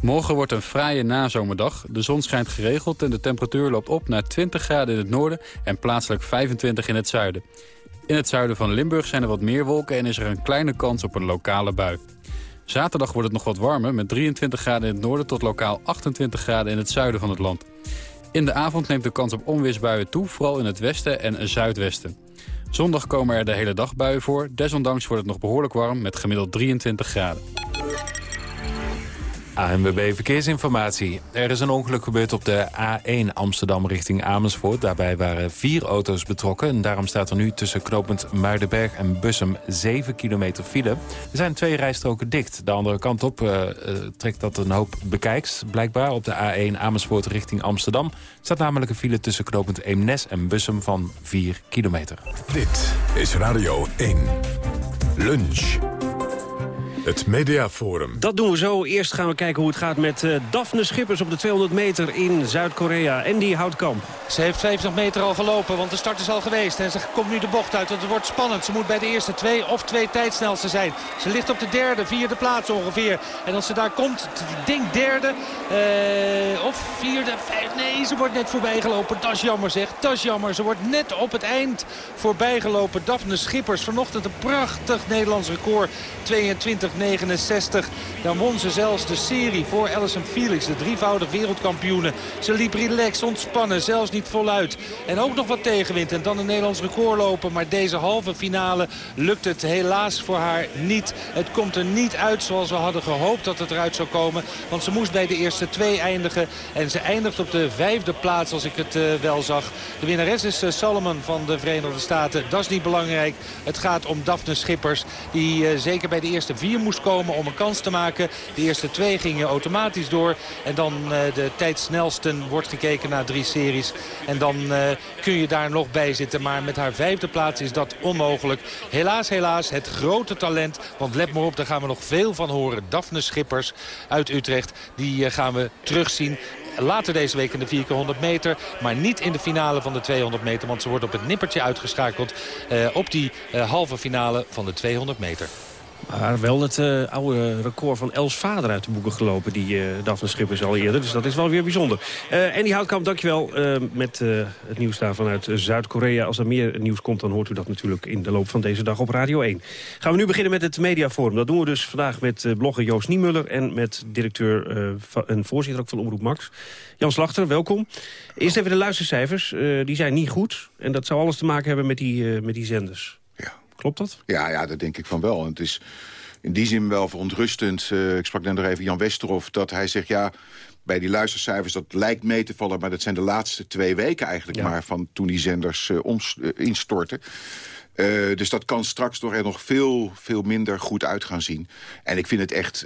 Morgen wordt een fraaie nazomerdag. De zon schijnt geregeld en de temperatuur loopt op naar 20 graden in het noorden... en plaatselijk 25 in het zuiden. In het zuiden van Limburg zijn er wat meer wolken en is er een kleine kans op een lokale bui. Zaterdag wordt het nog wat warmer met 23 graden in het noorden tot lokaal 28 graden in het zuiden van het land. In de avond neemt de kans op onweersbuien toe, vooral in het westen en zuidwesten. Zondag komen er de hele dag buien voor. Desondanks wordt het nog behoorlijk warm met gemiddeld 23 graden. ANWB Verkeersinformatie. Er is een ongeluk gebeurd op de A1 Amsterdam richting Amersfoort. Daarbij waren vier auto's betrokken. En daarom staat er nu tussen knooppunt Muidenberg en Bussum 7 kilometer file. Er zijn twee rijstroken dicht. De andere kant op uh, trekt dat een hoop bekijks. Blijkbaar op de A1 Amersfoort richting Amsterdam... staat namelijk een file tussen knooppunt Eemnes en Bussum van 4 kilometer. Dit is Radio 1. Lunch. Het Mediaforum. Dat doen we zo. Eerst gaan we kijken hoe het gaat met uh, Daphne Schippers op de 200 meter in Zuid-Korea. En die Houtkamp. Ze heeft 50 meter al gelopen, want de start is al geweest. En ze komt nu de bocht uit, want het wordt spannend. Ze moet bij de eerste twee of twee tijdsnelste zijn. Ze ligt op de derde, vierde plaats ongeveer. En als ze daar komt, ik denk derde uh, of vierde, vijfde. Nee, ze wordt net voorbij gelopen. Dat is jammer zeg, dat is jammer. Ze wordt net op het eind voorbij gelopen. Daphne Schippers, vanochtend een prachtig Nederlands record. 22 69. Dan won ze zelfs de serie voor Alison Felix, de drievoudig wereldkampioene. Ze liep relaxed, ontspannen, zelfs niet voluit. En ook nog wat tegenwind en dan een Nederlands record lopen. Maar deze halve finale lukt het helaas voor haar niet. Het komt er niet uit zoals we hadden gehoopt dat het eruit zou komen. Want ze moest bij de eerste twee eindigen. En ze eindigt op de vijfde plaats als ik het uh, wel zag. De winnares is uh, Solomon van de Verenigde Staten. Dat is niet belangrijk. Het gaat om Daphne Schippers. Die uh, zeker bij de eerste vier moest komen om een kans te maken. De eerste twee gingen automatisch door. En dan de tijdsnelsten wordt gekeken naar drie series. En dan kun je daar nog bij zitten. Maar met haar vijfde plaats is dat onmogelijk. Helaas, helaas, het grote talent. Want let maar op, daar gaan we nog veel van horen. Daphne Schippers uit Utrecht. Die gaan we terugzien later deze week in de 400 meter. Maar niet in de finale van de 200 meter. Want ze wordt op het nippertje uitgeschakeld uh, op die uh, halve finale van de 200 meter. Maar wel het uh, oude record van Els vader uit de boeken gelopen. Die uh, Daphne Schippers al eerder. Dus dat is wel weer bijzonder. Uh, die Houtkamp, dankjewel. met het nieuws daar vanuit Zuid-Korea. Als er meer nieuws komt, dan hoort u dat natuurlijk in de loop van deze dag op Radio 1. Gaan we nu beginnen met het mediaforum. Dat doen we dus vandaag met blogger Joost Niemuller. En met directeur en voorzitter ook van Omroep Max. Jan Slachter, welkom. Eerst even de luistercijfers. die zijn niet goed. En dat zou alles te maken hebben met die, met die zenders. Klopt dat? Ja, ja, dat denk ik van wel. het is in die zin wel verontrustend. Uh, ik sprak net nog even Jan Westerhof, dat hij zegt... ja, bij die luistercijfers, dat lijkt mee te vallen... maar dat zijn de laatste twee weken eigenlijk maar... van toen die zenders uh, oms, uh, instortten. dus dat kan straks toch er nog veel, veel minder goed uit gaan zien. En ik vind het echt...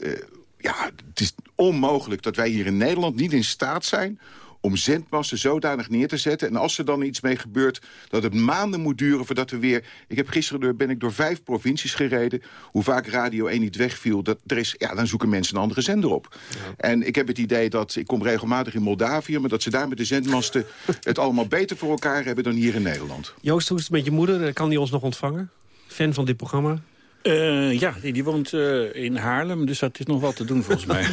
ja, het is onmogelijk dat wij hier in Nederland niet in staat zijn om zendmassen zodanig neer te zetten. En als er dan iets mee gebeurt, dat het maanden moet duren voordat we weer... Ik heb gisteren door, ben ik door vijf provincies gereden. Hoe vaak Radio 1 niet wegviel, dat, er is, ja, dan zoeken mensen een andere zender op. En ik heb het idee dat, ik kom regelmatig in Moldavië... maar dat ze daar met de zendmasten het allemaal beter voor elkaar hebben dan hier in Nederland. Joost, hoe is het met je moeder? Kan die ons nog ontvangen? Fan van dit programma? Uh, ja, die, die woont uh, in Haarlem, dus dat is nog wat te doen volgens mij.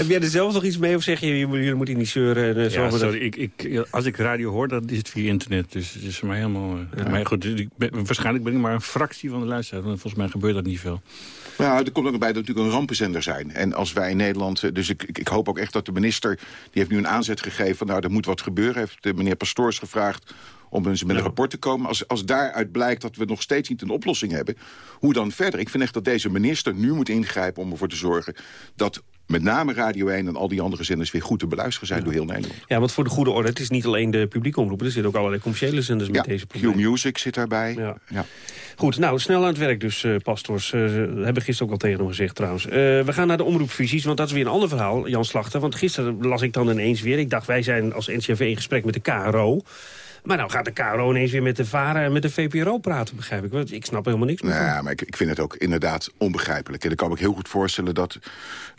Heb jij er zelf nog iets mee of zeg je, jullie moeten niet zeuren? Uh, ja, sorry, ik, ik, als ik radio hoor, dan is het via internet. Dus het is voor mij helemaal... Ja. Maar goed, ik ben, waarschijnlijk ben ik maar een fractie van de luisteraar. Want volgens mij gebeurt dat niet veel. Nou, er komt ook bij dat we natuurlijk een rampenzender zijn. En als wij in Nederland... Dus ik, ik, hoop ook echt dat de minister... die heeft nu een aanzet gegeven van... nou, er moet wat gebeuren. Heeft de meneer Pastoors gevraagd om eens met een rapport te komen. Als, als daaruit blijkt dat we nog steeds niet een oplossing hebben... hoe dan verder? Ik vind echt dat deze minister nu moet ingrijpen om ervoor te zorgen... dat met name Radio 1 en al die andere zenders weer goed te beluisteren zijn door heel Nederland. Ja, want voor de goede orde, het is niet alleen de publieke omroepen... er zitten ook allerlei commerciële zenders met deze problemen. Q-Music zit daarbij. Ja. ja. Goed, nou, snel aan het werk dus, uh, pastors. Uh, hebben gisteren ook al tegen hem gezegd trouwens. Uh, we gaan naar de omroepvisies, want dat is weer een ander verhaal, Jan Slachter. Want gisteren las ik dan ineens weer, ik dacht wij zijn als NCRV in gesprek met de KRO... Maar nou gaat de KRO ineens weer met de VARA en met de VPRO praten, begrijp ik. Want ik snap helemaal niks meer Ja, maar ik, ik vind het ook inderdaad onbegrijpelijk. En dan kan ik heel goed voorstellen dat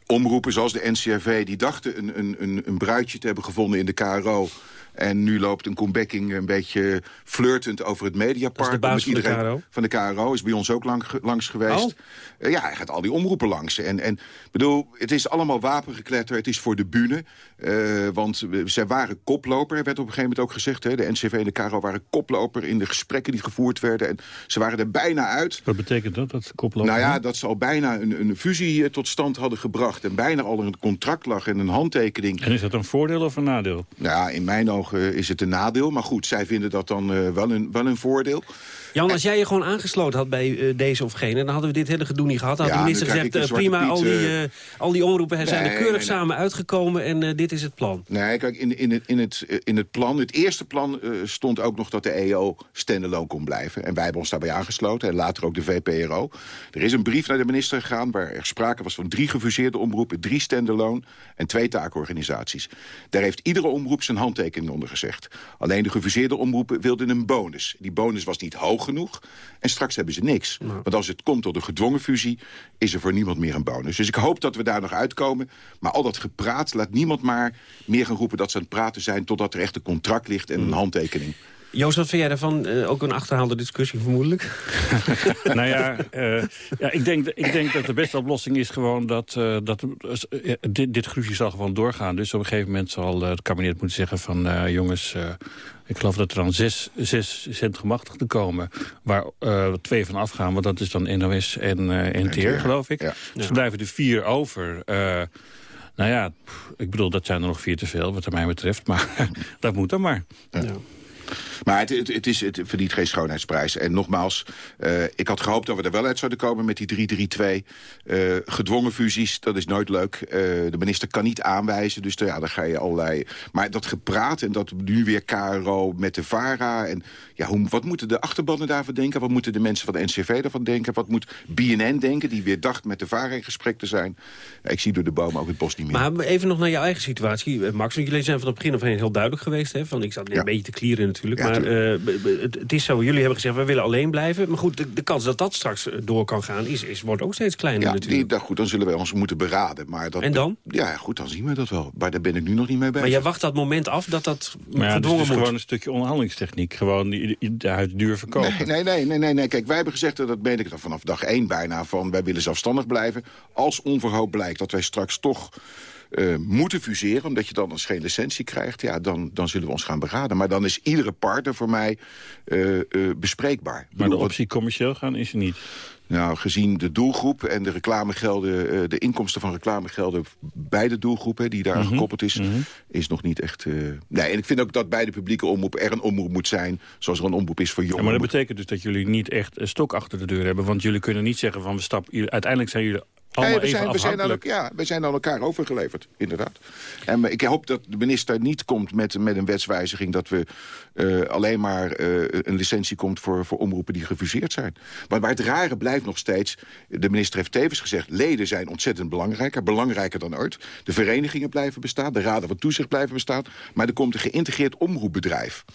omroepen zoals de NCRV... die dachten een, een, een, een bruidje te hebben gevonden in de KRO... En nu loopt een comebacking een beetje flirtend over het mediapark. de baas van de KRO? Van de KRO, is bij ons ook lang, langs geweest. Oh. Uh, ja, hij gaat al die omroepen langs. En, en bedoel, het is allemaal wapengekletter, het is voor de bühne. Uh, want zij waren koploper, werd op een gegeven moment ook gezegd. Hè. De NCV en de KRO waren koploper in de gesprekken die gevoerd werden. En ze waren er bijna uit. Wat betekent dat, dat koploper? Nou ja, dat ze al bijna een, een fusie tot stand hadden gebracht. En bijna al een contract lag en een handtekening. En is dat een voordeel of een nadeel? Ja, in mijn ogen is het een nadeel. Maar goed, zij vinden dat dan uh, wel, een, wel een voordeel. Jan, als jij je gewoon aangesloten had bij uh, deze of gene... dan hadden we dit hele gedoe niet gehad. Dan had de minister gezegd, prima, al, die, al die omroepen nee, zijn er keurig nee, samen uitgekomen... en dit is het plan. Nee, kijk, in, in, het, in, het, in het plan, het eerste plan stond ook nog dat de EO standalone kon blijven. En wij hebben ons daarbij aangesloten en later ook de VPRO. Er is een brief naar de minister gegaan waar er sprake was van drie gefuseerde omroepen... drie standalone en twee taakorganisaties. Daar heeft iedere omroep zijn handtekening onder gezegd. Alleen de gefuseerde omroepen wilden een bonus. Die bonus was niet hoog genoeg en straks hebben ze niks. Want als het komt tot een gedwongen fusie, is er voor niemand meer een bonus. Dus ik hoop dat we daar nog uitkomen. Maar al dat gepraat, laat niemand maar meer gaan roepen dat ze aan het praten zijn... totdat er echt een contract ligt en een handtekening. Joost, wat vind jij daarvan? Uh, ook een achterhaalde discussie vermoedelijk? nou ja, uh, ja ik, denk, ik denk dat de beste oplossing is gewoon dat, uh, dat dit, dit groepje zal gewoon doorgaan. Dus op een gegeven moment zal het kabinet moeten zeggen van jongens... ik geloof dat er dan zes, zes zendgemachtigden komen... waar twee van afgaan, want dat is dan NOS en NTR, geloof ik. Ja. Dus er blijven er vier over... nou ja, ik bedoel, dat zijn er nog vier te veel, wat mij betreft. Maar dat moet dan maar. Ja. Maar het, het, het, is, het verdient geen schoonheidsprijs. En nogmaals, uh, ik had gehoopt dat we er wel uit zouden komen met die 3-3-2. Uh, gedwongen fusies, dat is nooit leuk. Uh, de minister kan niet aanwijzen, dus ja, dan ga je allerlei... Maar dat gepraat en dat nu weer KRO met de VARA... en ja, hoe, wat moeten de achterbannen daarvan denken? Wat moeten de mensen van de NCV daarvan denken? Wat moet BNN denken, die weer dacht met de VARA in gesprek te zijn? Ik zie door de bomen ook het bos niet meer. Maar even nog naar jouw eigen situatie, Max. Want jullie zijn van het begin af aan heel duidelijk geweest. Hè? Van, ik zat een beetje te klieren natuurlijk. Ja, maar uh, het, het, is zo, jullie hebben gezegd, we willen alleen blijven. Maar goed, de, de kans dat dat straks door kan gaan, is, is, wordt ook steeds kleiner ja, natuurlijk. Die, goed, dan zullen wij ons moeten beraden. Maar dat, en dan? Ja, goed, dan zien we dat wel. Maar daar ben ik nu nog niet mee bezig. Maar jij wacht dat moment af dat dat maar ja, gedwongen dus moet? gewoon een stukje onderhandelingstechniek. Gewoon de huid duur verkopen. Nee, nee, nee, nee, nee. Kijk, wij hebben gezegd, dat meen ik dan vanaf dag één bijna... van wij willen zelfstandig blijven. Als onverhoopt blijkt dat wij straks toch... Uh, moeten fuseren, omdat je dan eens geen licentie krijgt... ja, dan, dan zullen we ons gaan beraden. Maar dan is iedere partner voor mij uh, uh, bespreekbaar. Maar de optie commercieel gaan is er niet? Nou, gezien de doelgroep en de reclamegelden, de inkomsten van reclamegelden bij de doelgroep hè, die daar Mhm. mm -hmm. gekoppeld is, mm -hmm. is nog niet echt. Uh... Nee, en ik vind ook dat bij de publieke omroep er een omroep moet zijn, zoals er een omroep is voor jongeren. Ja, maar dat betekent dus dat jullie niet echt een stok achter de deur hebben, want jullie kunnen niet zeggen van we stappen. Uiteindelijk zijn jullie Nee, we, zijn, we, zijn aan, ja, we zijn aan elkaar overgeleverd, inderdaad. En ik hoop dat de minister niet komt met, met een wetswijziging... dat we uh, alleen maar uh, een licentie komt voor, voor omroepen die gefuseerd zijn. Maar, maar het rare blijft nog steeds... de minister heeft tevens gezegd... leden zijn ontzettend belangrijker, belangrijker dan ooit. De verenigingen blijven bestaan, de raden van toezicht blijven bestaan... maar er komt een geïntegreerd omroepbedrijf.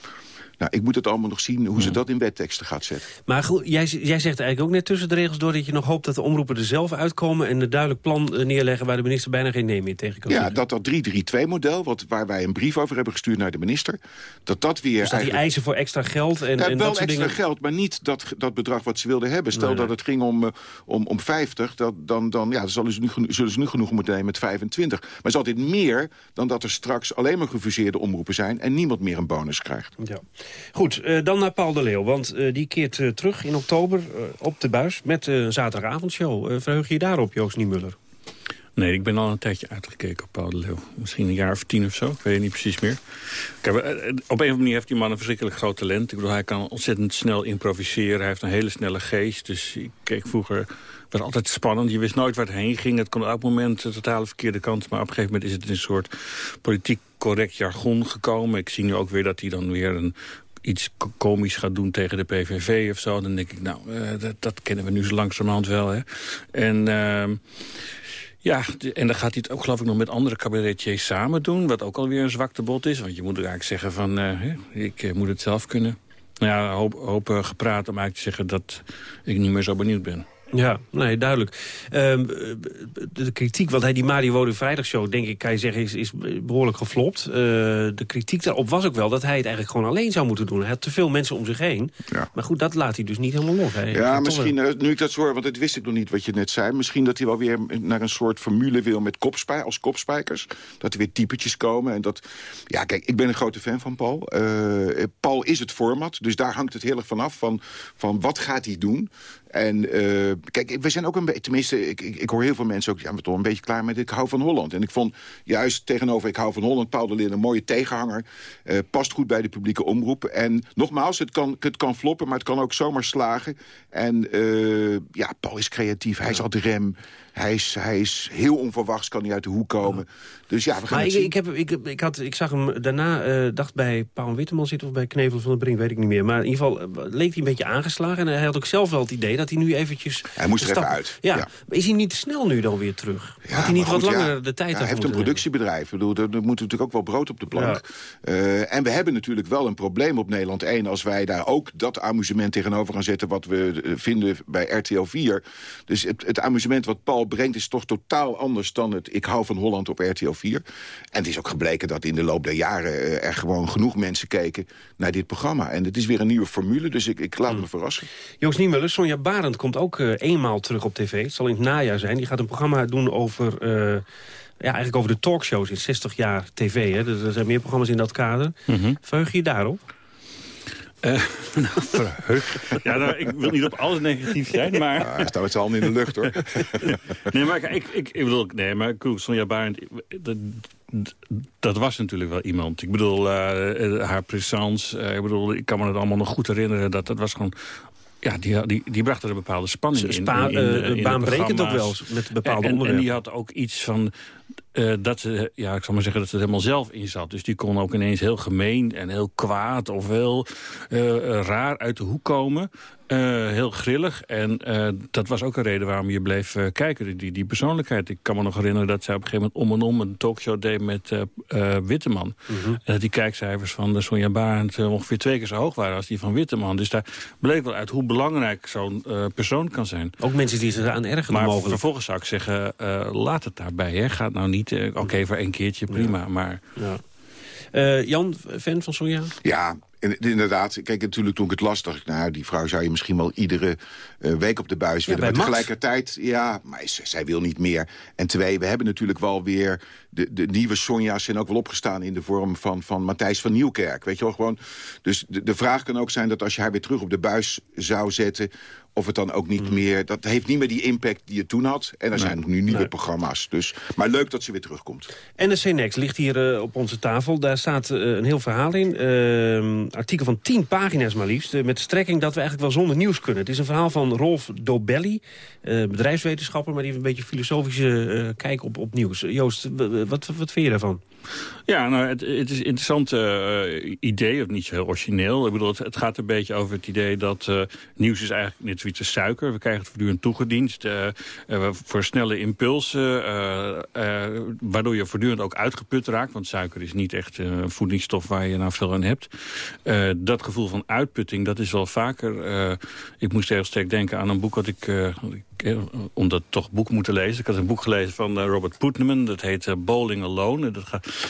Nou, ik moet het allemaal nog zien hoe ze dat in wetteksten gaat zetten. Maar goed, jij, jij zegt eigenlijk ook net tussen de regels door... dat je nog hoopt dat de omroepen er zelf uitkomen... en een duidelijk plan neerleggen waar de minister bijna geen nee meer tegen kan Ja, dat dat 3-3-2-model, waar wij een brief over hebben gestuurd naar de minister... dat dat weer... Dus dat die eisen voor extra geld en, ja, en wel dat soort extra dingen... geld, maar niet dat, dat bedrag wat ze wilden hebben. Stel Nee, nee. dat het ging om, uh, om, om 50, dat, dan, dan, ja, zullen, ze nu, zullen ze nu genoeg moeten nemen met 25. Maar het is altijd meer dan dat er straks alleen maar gefuseerde omroepen zijn... en niemand meer een bonus krijgt. Ja. Goed, eh, dan naar Paul de Leeuw. Want eh, die keert eh, terug in oktober op de buis met een zaterdagavondshow. Verheug je daarop, Joost Niemuller? Nee, ik ben al een tijdje uitgekeken op Paul de Leeuw. Misschien een jaar of tien of zo, ik weet het niet precies meer. Kijk, eh, op een of andere manier heeft die man een verschrikkelijk groot talent. Ik bedoel, hij kan ontzettend snel improviseren. Hij heeft een hele snelle geest. Dus ik keek vroeger... Was altijd spannend. Je wist nooit waar het heen ging. Het kon op elk moment de totale verkeerde kant. Maar op een gegeven moment is het een soort politiek correct jargon gekomen. Ik zie nu ook weer dat hij dan weer een iets ko- komisch gaat doen tegen de PVV of zo. Dan denk ik, nou, eh, dat, dat kennen we nu zo langzamerhand wel. Hè. En... ehm, ja, en dan gaat hij het ook geloof ik nog met andere cabaretiers samen doen. Wat ook alweer een zwaktebod is. Want je moet eigenlijk zeggen van, eh, ik eh, moet het zelf kunnen. Nou ja, hoop, hoop gepraat om eigenlijk te zeggen dat ik niet meer zo benieuwd ben. Ja, nee, duidelijk. Ehm, eh, de kritiek, want hij die Mario Wode Vrijdagshow, denk ik, kan je zeggen, is, is behoorlijk geflopt. Eh, de kritiek daarop was ook wel dat hij het eigenlijk gewoon alleen zou moeten doen. Hij had te veel mensen om zich heen. Maar goed, dat laat hij dus niet helemaal los. Ja, toch misschien, eh, nu ik dat zo hoor, want dat wist ik nog niet wat je net zei. Misschien dat hij wel weer naar een soort formule wil met kopspij als kopspijkers. Dat er weer typetjes komen. En dat, ja, kijk, ik ben een grote fan van Paul. Eh, Paul is het format, dus daar hangt het heel erg vanaf van, van wat gaat hij doen. En eh, kijk, we zijn ook een beetje, tenminste, ik, ik, ik hoor heel veel mensen ook, ja, we toch een beetje klaar met ik hou van Holland. En ik vond juist tegenover ik hou van Holland, Paul de Leeuw een mooie tegenhanger. eh, past goed bij de publieke omroep. En nogmaals, het kan, het kan floppen, maar het kan ook zomaar slagen. En eh, ja, Paul is creatief, hij is ad rem. Hij is, hij is heel onverwachts, kan hij uit de hoek komen. Dus ja, we gaan Maar ik, zien. ik, heb, ik, ik, had, ik zag hem daarna, eh, dacht bij Paul Witteman zitten... of bij Knevel van der Brink, weet ik niet meer. Maar in ieder geval eh, leek hij een beetje aangeslagen. En hij had ook zelf wel het idee dat hij nu eventjes... Hij moest er even uit, Ja. ja. Is hij niet snel nu dan weer terug? had hij niet wat langer ja. de tijd Ja, Hij heeft een productiebedrijf. Ik bedoel, er, moet natuurlijk ook wel brood op de plank. Eh, en we hebben natuurlijk wel een probleem op Nederland 1... als wij daar ook dat amusement tegenover gaan zetten... wat we vinden bij RTL 4. Dus het, het amusement wat Paul brengt is toch totaal anders... dan het Ik hou van Holland op RTL 4. En het is ook gebleken dat in de loop der jaren... eh, er gewoon genoeg mensen keken naar dit programma. En het is weer een nieuwe formule, dus ik, ik laat Hmm. me verrassen. Joost Niemuller, Sonja Barend komt ook eh, eenmaal terug op tv. Het zal in het najaar zijn. Die gaat een programma doen over... eh, ja, eigenlijk over de talkshows in 60 jaar tv. Hè. Er, er zijn meer programma's in dat kader. Verheug je je daarop? Uh, nou, verheugd. Ja, nou, ik wil niet op alles negatief zijn, maar... Ja, hij staat met z'n handen in de lucht, hoor. nee, maar ik, ik, ik bedoel... Nee, maar Sonja Barend... Dat, dat was natuurlijk wel iemand. Ik bedoel, uh, haar présence... Uh, ik bedoel, ik kan me het allemaal nog goed herinneren. Dat, dat was gewoon ja, die, die, die bracht er een bepaalde spanning Spa, in. in, in, in baanbrekend ook wel, met bepaalde en, onderwerpen. En die had ook iets van... Uh, dat ze, ja, ik zal maar zeggen dat ze er helemaal zelf in zat. Dus die kon ook ineens heel gemeen en heel kwaad of heel uh, raar uit de hoek komen. Uh, heel grillig. En uh, dat was ook een reden waarom je bleef uh, kijken, die, die persoonlijkheid. Ik kan me nog herinneren dat zij op een gegeven moment om en om een talkshow deed met Witteman. -hmm. En dat die kijkcijfers van de Sonja Barend ongeveer twee keer zo hoog waren als die van Witteman. Dus daar bleek wel uit hoe belangrijk zo'n persoon kan zijn. Ook mensen die zich aan ergeren maar mogelijk. vervolgens zou ik zeggen, laat het daarbij. Hè. Gaat nou niet, oké okay, voor een keertje, prima. Ja. Maar... Ja. Uh, Jan, fan van Sonja? Ja, inderdaad. Kijk, natuurlijk toen ik het las, dacht ik... nou, die vrouw zou je misschien wel iedere uh, week op de buis ja, willen. Maar Max. tegelijkertijd, ja, maar zij, zij, wil niet meer. En twee, we hebben natuurlijk wel weer... de, de nieuwe Sonja's zijn ook wel opgestaan in de vorm van, van Matthijs van Nieuwkerk. Weet je wel, gewoon... Dus de, de vraag kan ook zijn dat als je haar weer terug op de buis zou zetten of het dan ook niet Hmm. meer... Dat heeft niet meer die impact die het toen had. En er Nee. zijn nu nieuwe Nee. programma's. Dus, maar leuk dat ze weer terugkomt. NRC Next ligt hier eh, op onze tafel. Daar staat eh, een heel verhaal in. Eh, artikel van 10 pagina's maar liefst. eh, met strekking dat we eigenlijk wel zonder nieuws kunnen. Het is een verhaal van Rolf Dobelli. bedrijfswetenschapper, maar die heeft een beetje filosofische kijk op, op nieuws. Joost, wat, wat vind je daarvan? Ja, nou, het, het is een interessant eh, idee, of niet zo heel origineel. Ik bedoel, het, gaat een beetje over het idee dat eh, nieuws is eigenlijk net zoiets als suiker. We krijgen het voortdurend toegediend eh, voor snelle impulsen, waardoor je voortdurend ook uitgeput raakt. Want suiker is niet echt een voedingsstof waar je nou veel aan hebt. Dat gevoel van uitputting, dat is wel vaker... ik moest heel sterk denken aan een boek wat ik... ik eh, om dat toch boek moeten lezen. Ik had een boek gelezen van eh, Robert Putnam. Dat heet eh, Bowling Alone. Dat,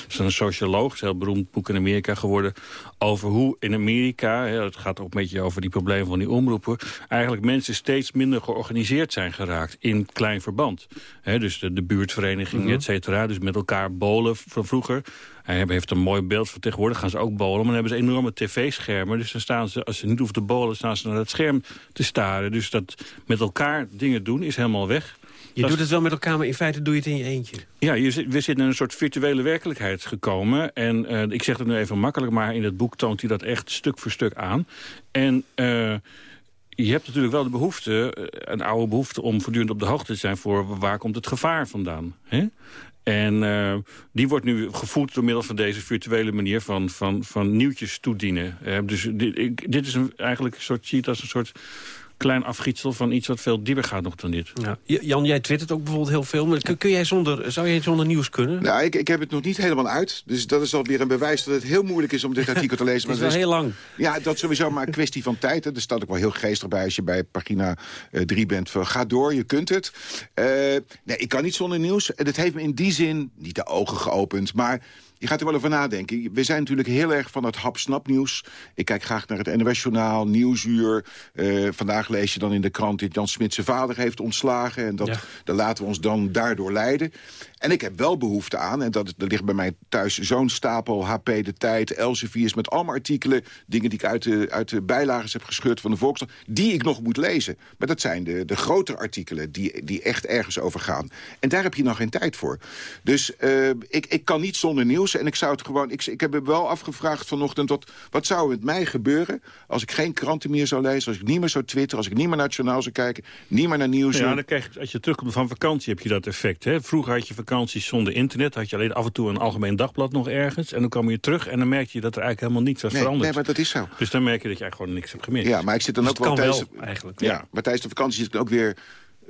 is een socioloog. Is een heel beroemd boek in Amerika geworden. Over hoe in Amerika, het gaat ook een beetje over die problemen van die omroepen. Eigenlijk mensen steeds minder georganiseerd zijn geraakt in klein verband. Dus de, de buurtvereniging, Mhm. et cetera. Dus met elkaar bowlen van vroeger. Hij heeft een mooi beeld van tegenwoordig gaan ze ook bowlen. Maar dan hebben ze enorme tv-schermen. Dus dan staan ze, als ze niet hoeven te bowlen, staan ze naar het scherm te staren. Dus dat met elkaar dingen doen is helemaal weg. Je doet het wel met elkaar, maar in feite doe je het in je eentje. ja, je zit, we zitten in een soort virtuele werkelijkheid gekomen. En eh, ik zeg het nu even makkelijk, maar in het boek toont hij dat echt stuk voor stuk aan. En eh, je hebt natuurlijk wel de behoefte, eh, een oude behoefte... om voortdurend op de hoogte te zijn voor waar komt het gevaar vandaan. Hè? En eh, die wordt nu gevoed door middel van deze virtuele manier van, van, van nieuwtjes toedienen. Eh, dus dit, ik, dit is eigenlijk een soort, zie als een soort klein afgietsel van iets wat veel dieper gaat nog dan dit. Ja. Jan, jij twittert ook bijvoorbeeld heel veel. Maar kun, kun jij zonder, zou jij zonder nieuws kunnen? Nou, ik, ik heb het nog niet helemaal uit. Dus dat is alweer een bewijs dat het heel moeilijk is om dit artikel te lezen. Het is Maar wel heel lang. Ja, dat is sowieso maar een kwestie van tijd. hè. Er staat ook wel heel geestig bij als je bij pagina 3 bent. Van, ga door, je kunt het. Eh, nee, ik kan niet zonder nieuws. En dat heeft me in die zin niet de ogen geopend. Maar je gaat er wel over nadenken. We zijn natuurlijk heel erg van het hap-snap nieuws. Ik kijk graag naar het NOS-journaal, Nieuwsuur. Eh, vandaag lees je dan in de krant dat Jan Smit zijn vader heeft ontslagen. En dat, Ja. daar laten we ons dan daardoor leiden. En ik heb wel behoefte aan, en dat, dat ligt bij mij thuis zo'n stapel... HP De Tijd, Elsevier's, met allemaal artikelen... dingen die ik uit de, uit de bijlagen heb gescheurd van de Volkskrant... die ik nog moet lezen. Maar dat zijn de, de grotere artikelen die, die echt ergens over gaan. En daar heb je nog geen tijd voor. Dus eh, ik, ik kan niet zonder nieuws. En ik zou het gewoon. Ik, ik heb me wel afgevraagd vanochtend. Wat, wat zou er met mij gebeuren als ik geen kranten meer zou lezen, als ik niet meer zou twitteren, als ik niet meer naar het journaal zou kijken, niet meer naar nieuws. Ja, dan krijg je, als je terugkomt van vakantie heb je dat effect. Hè? Vroeger had je vakanties zonder internet. Had je alleen af en toe een algemeen dagblad nog ergens. En dan kwam je terug en dan merk je dat er eigenlijk helemaal niets was Nee, veranderd. nee, maar dat is zo. Dus dan merk je dat je eigenlijk gewoon niks hebt gemist. Ja, maar ik zit dan Dus ook wel tijdens, eigenlijk. Ja, Ja. maar tijdens de vakantie zit ik ook weer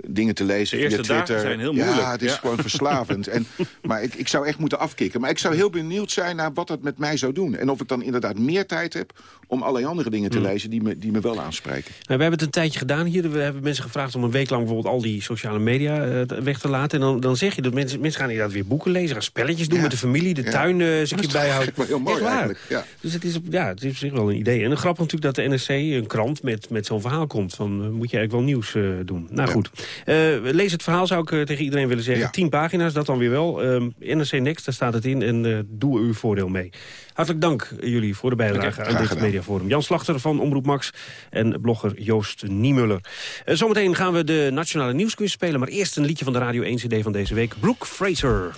dingen te lezen De eerste via Twitter. dagen zijn heel moeilijk. Ja, het is Ja. gewoon verslavend. En, maar ik, ik zou echt moeten afkicken. Maar ik zou heel benieuwd zijn naar wat dat met mij zou doen. En of ik dan inderdaad meer tijd heb om allerlei andere dingen te Hmm. lezen die me, die me wel aanspreken. Nou, we hebben het een tijdje gedaan hier. We hebben mensen gevraagd om een week lang bijvoorbeeld al die sociale media eh, weg te laten. En dan, dan zeg je dat mensen, mensen gaan inderdaad weer boeken lezen, gaan spelletjes doen met de familie, de Ja. tuin eh, eens een Dat keer is bijhouden. eigenlijk wel heel mooi Echt waar. eigenlijk, ja. Dus het is, op, ja, het is op zich wel een idee. En een grap natuurlijk dat de NRC, een krant, met, met zo'n verhaal komt. Van, eh, moet je eigenlijk wel nieuws eh, doen. Nou goed. Eh, lees het verhaal, zou ik eh, tegen iedereen willen zeggen. Tien pagina's, dat dan weer wel. Ehm, NRC Next, daar staat het in en eh, doe uw voordeel mee. Hartelijk dank jullie voor de bijdrage aan dit mediaforum. Jan Slachter van Omroep Max en blogger Joost Niemuller. Zometeen gaan we de Nationale Nieuwsquiz spelen... maar eerst een liedje van de Radio 1 CD van deze week. Brooke Fraser.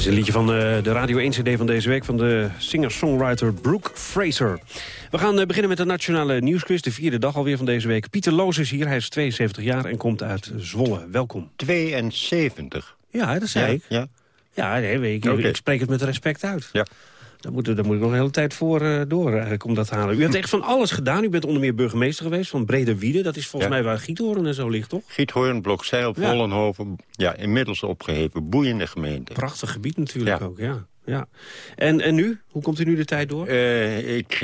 Is een liedje van eh, de Radio 1 CD van deze week... van de singer-songwriter Brooke Fraser. We gaan eh, beginnen met de Nationale Nieuwsquiz. De vierde dag alweer van deze week. Pieter Loos is hier. Hij is 72 jaar en komt uit Zwolle. Welkom. 72. Ja, dat zei Ja, ik. ja. Ja, nee, ik, ik spreek het met respect uit. Ja. Daar moet, daar moet ik nog een hele tijd voor eh, door eigenlijk, om dat te halen. U hebt echt van alles gedaan. U bent onder meer burgemeester geweest van Brederwiede. Dat is volgens Ja. mij waar Giethoorn en zo ligt, toch? Giethoorn, Blokzeil, Ja. Vollenhoven. Ja, inmiddels opgeheven. Boeiende gemeente. Prachtig gebied natuurlijk Ja. ook, ja. ja. En, en nu? Hoe komt u nu de tijd door? Eh, ik eh,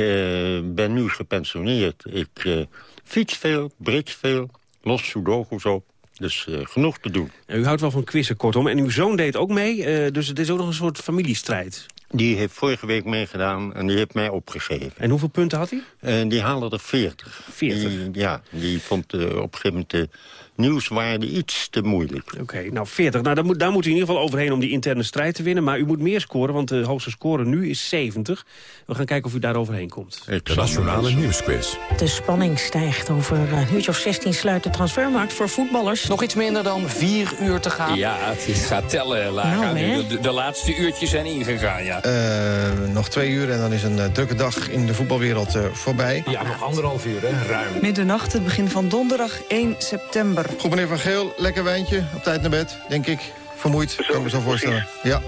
ben nu gepensioneerd. Ik eh, fiets veel, bridge veel, los sudoku's op. Dus eh, genoeg te doen. U houdt wel van quizzen, kortom. En uw zoon deed ook mee, eh, dus het is ook nog een soort familiestrijd. Die heeft vorige week meegedaan en die heeft mij opgegeven. En hoeveel punten had hij? Die haalde er 40. 40? Die, ja, die vond eh, op een gegeven moment de nieuwswaarde iets te moeilijk. Oké, nou 40. Nou, daar moet, daar moet u in ieder geval overheen om die interne strijd te winnen. Maar u moet meer scoren, want de hoogste score nu is 70. We gaan kijken of u daar overheen komt. De Nationale Nieuwsquiz. De spanning stijgt. Over een uurtje of 16 sluit de transfermarkt voor voetballers. Nog iets minder dan vier uur te gaan. Ja, het is, gaat tellen, Lara. Nou, hè? de, de, de laatste uurtjes zijn ingegaan, ja. Eh, nog twee uur en dan is een eh, drukke dag in de voetbalwereld eh, voorbij. Ja, nog anderhalf uur, hè, ruim. Middernacht, het begin van donderdag 1 september. Goed, meneer Van Geel, lekker wijntje. Op tijd naar bed, denk ik. Vermoeid, kan ik me zo voorstellen. Ja.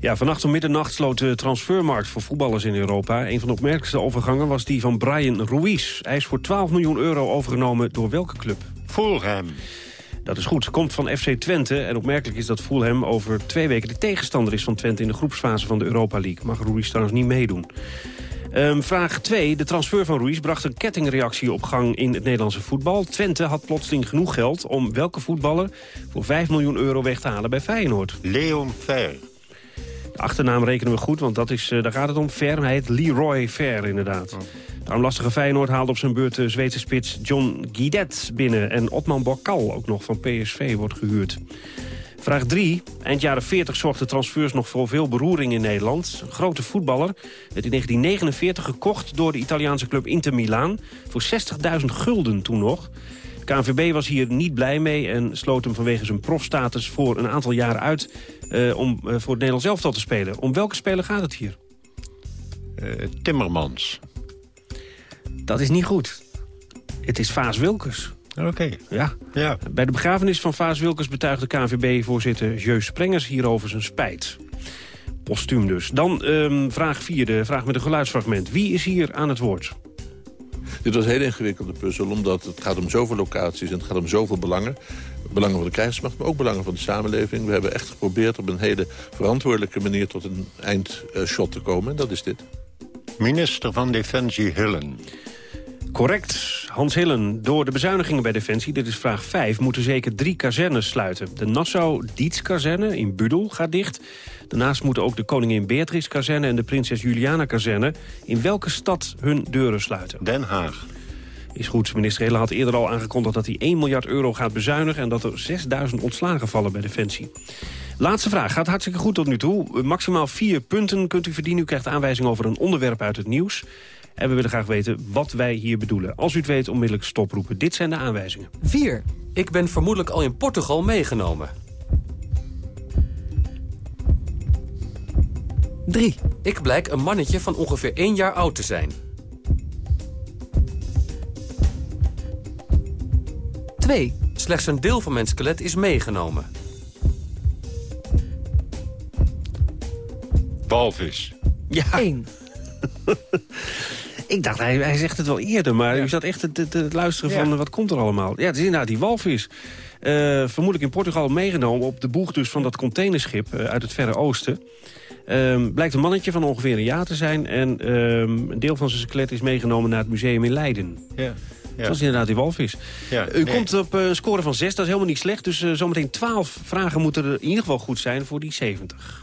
Ja, vannacht om middernacht sloot de transfermarkt voor voetballers in Europa. Een van de opmerkelijkste overgangen was die van Brian Ruiz. Hij is voor 12 miljoen euro overgenomen door welke club? Fulham. Dat is goed. Komt van FC Twente. En opmerkelijk is dat Fulham over twee weken de tegenstander is van Twente... in de groepsfase van de Europa League. Mag Ruiz trouwens niet meedoen. Ehm, vraag 2. De transfer van Ruiz bracht een kettingreactie op gang in het Nederlandse voetbal. Twente had plotseling genoeg geld om welke voetballer voor 5 miljoen euro weg te halen bij Feyenoord. Leon Ver. De achternaam rekenen we goed, want dat is, eh, daar gaat het om. Ver, hij heet Leroy Ver inderdaad. De armlastige Feyenoord haalde op zijn beurt de Zweedse spits John Guidet binnen. En Otman Bokal, ook nog van PSV, wordt gehuurd. Vraag 3. Eind jaren 40 zorgde transfers nog voor veel beroering in Nederland. Een grote voetballer werd in 1949 gekocht door de Italiaanse club Inter Milaan... voor 60.000 gulden toen nog. De KNVB was hier niet blij mee en sloot hem vanwege zijn profstatus... voor een aantal jaren uit eh, om eh, voor het Nederlands elftal te spelen. Om welke speler gaat het hier? Eh, Timmermans. Dat is niet goed. Het is Vaas Wilkes. Oké. Ja. ja. Bij de begrafenis van Vaas Wilkes betuigde KNVB-voorzitter Jeus Sprengers hierover zijn spijt. Postuum dus. Dan ehm, vraag 4, de vraag met een geluidsfragment. Wie is hier aan het woord? Dit was een hele ingewikkelde puzzel, omdat het gaat om zoveel locaties... en het gaat om zoveel belangen. Belangen van de krijgsmacht, maar ook belangen van de samenleving. We hebben echt geprobeerd op een hele verantwoordelijke manier... tot een eindshot te komen, en dat is dit. Minister van Defensie Hillen. Correct. Hans Hillen. Door de bezuinigingen bij Defensie, dit is vraag 5... moeten zeker drie kazernes sluiten. De Nassau-Dietz-kazerne in Budel gaat dicht. Daarnaast moeten ook de Koningin Beatrix-kazerne... en de Prinses Juliana-kazerne... in welke stad hun deuren sluiten? Den Haag. Is goed. Minister Hillen had eerder al aangekondigd dat hij 1 miljard euro gaat bezuinigen... en dat er 6000 ontslagen vallen bij Defensie. Laatste vraag. Gaat hartstikke goed tot nu toe. Maximaal vier punten kunt u verdienen. U krijgt aanwijzing over een onderwerp uit het nieuws. En we willen graag weten wat wij hier bedoelen. Als u het weet, onmiddellijk stoproepen. Dit zijn de aanwijzingen. 4. Ik ben vermoedelijk al in Portugal meegenomen. 3. Ik blijk een mannetje van ongeveer 1 jaar oud te zijn. 2. Slechts een deel van mijn skelet is meegenomen. Walvis. Ja. 1. Ik dacht, hij, hij zegt het wel eerder, maar u zat echt te, te- te luisteren van wat komt er allemaal. Ja, het is inderdaad die walvis. Eh, vermoedelijk in Portugal meegenomen op de boeg dus van dat containerschip eh, uit het Verre Oosten. Ehm, blijkt een mannetje van ongeveer een jaar te zijn... en ehm, een deel van zijn skelet is meegenomen naar het museum in Leiden. Ja. Dat was inderdaad die walvis. Ja, U nee. komt op eh, een score van 6, dat is helemaal niet slecht. Dus eh, zometeen 12 vragen moeten er in ieder geval goed zijn voor die 70.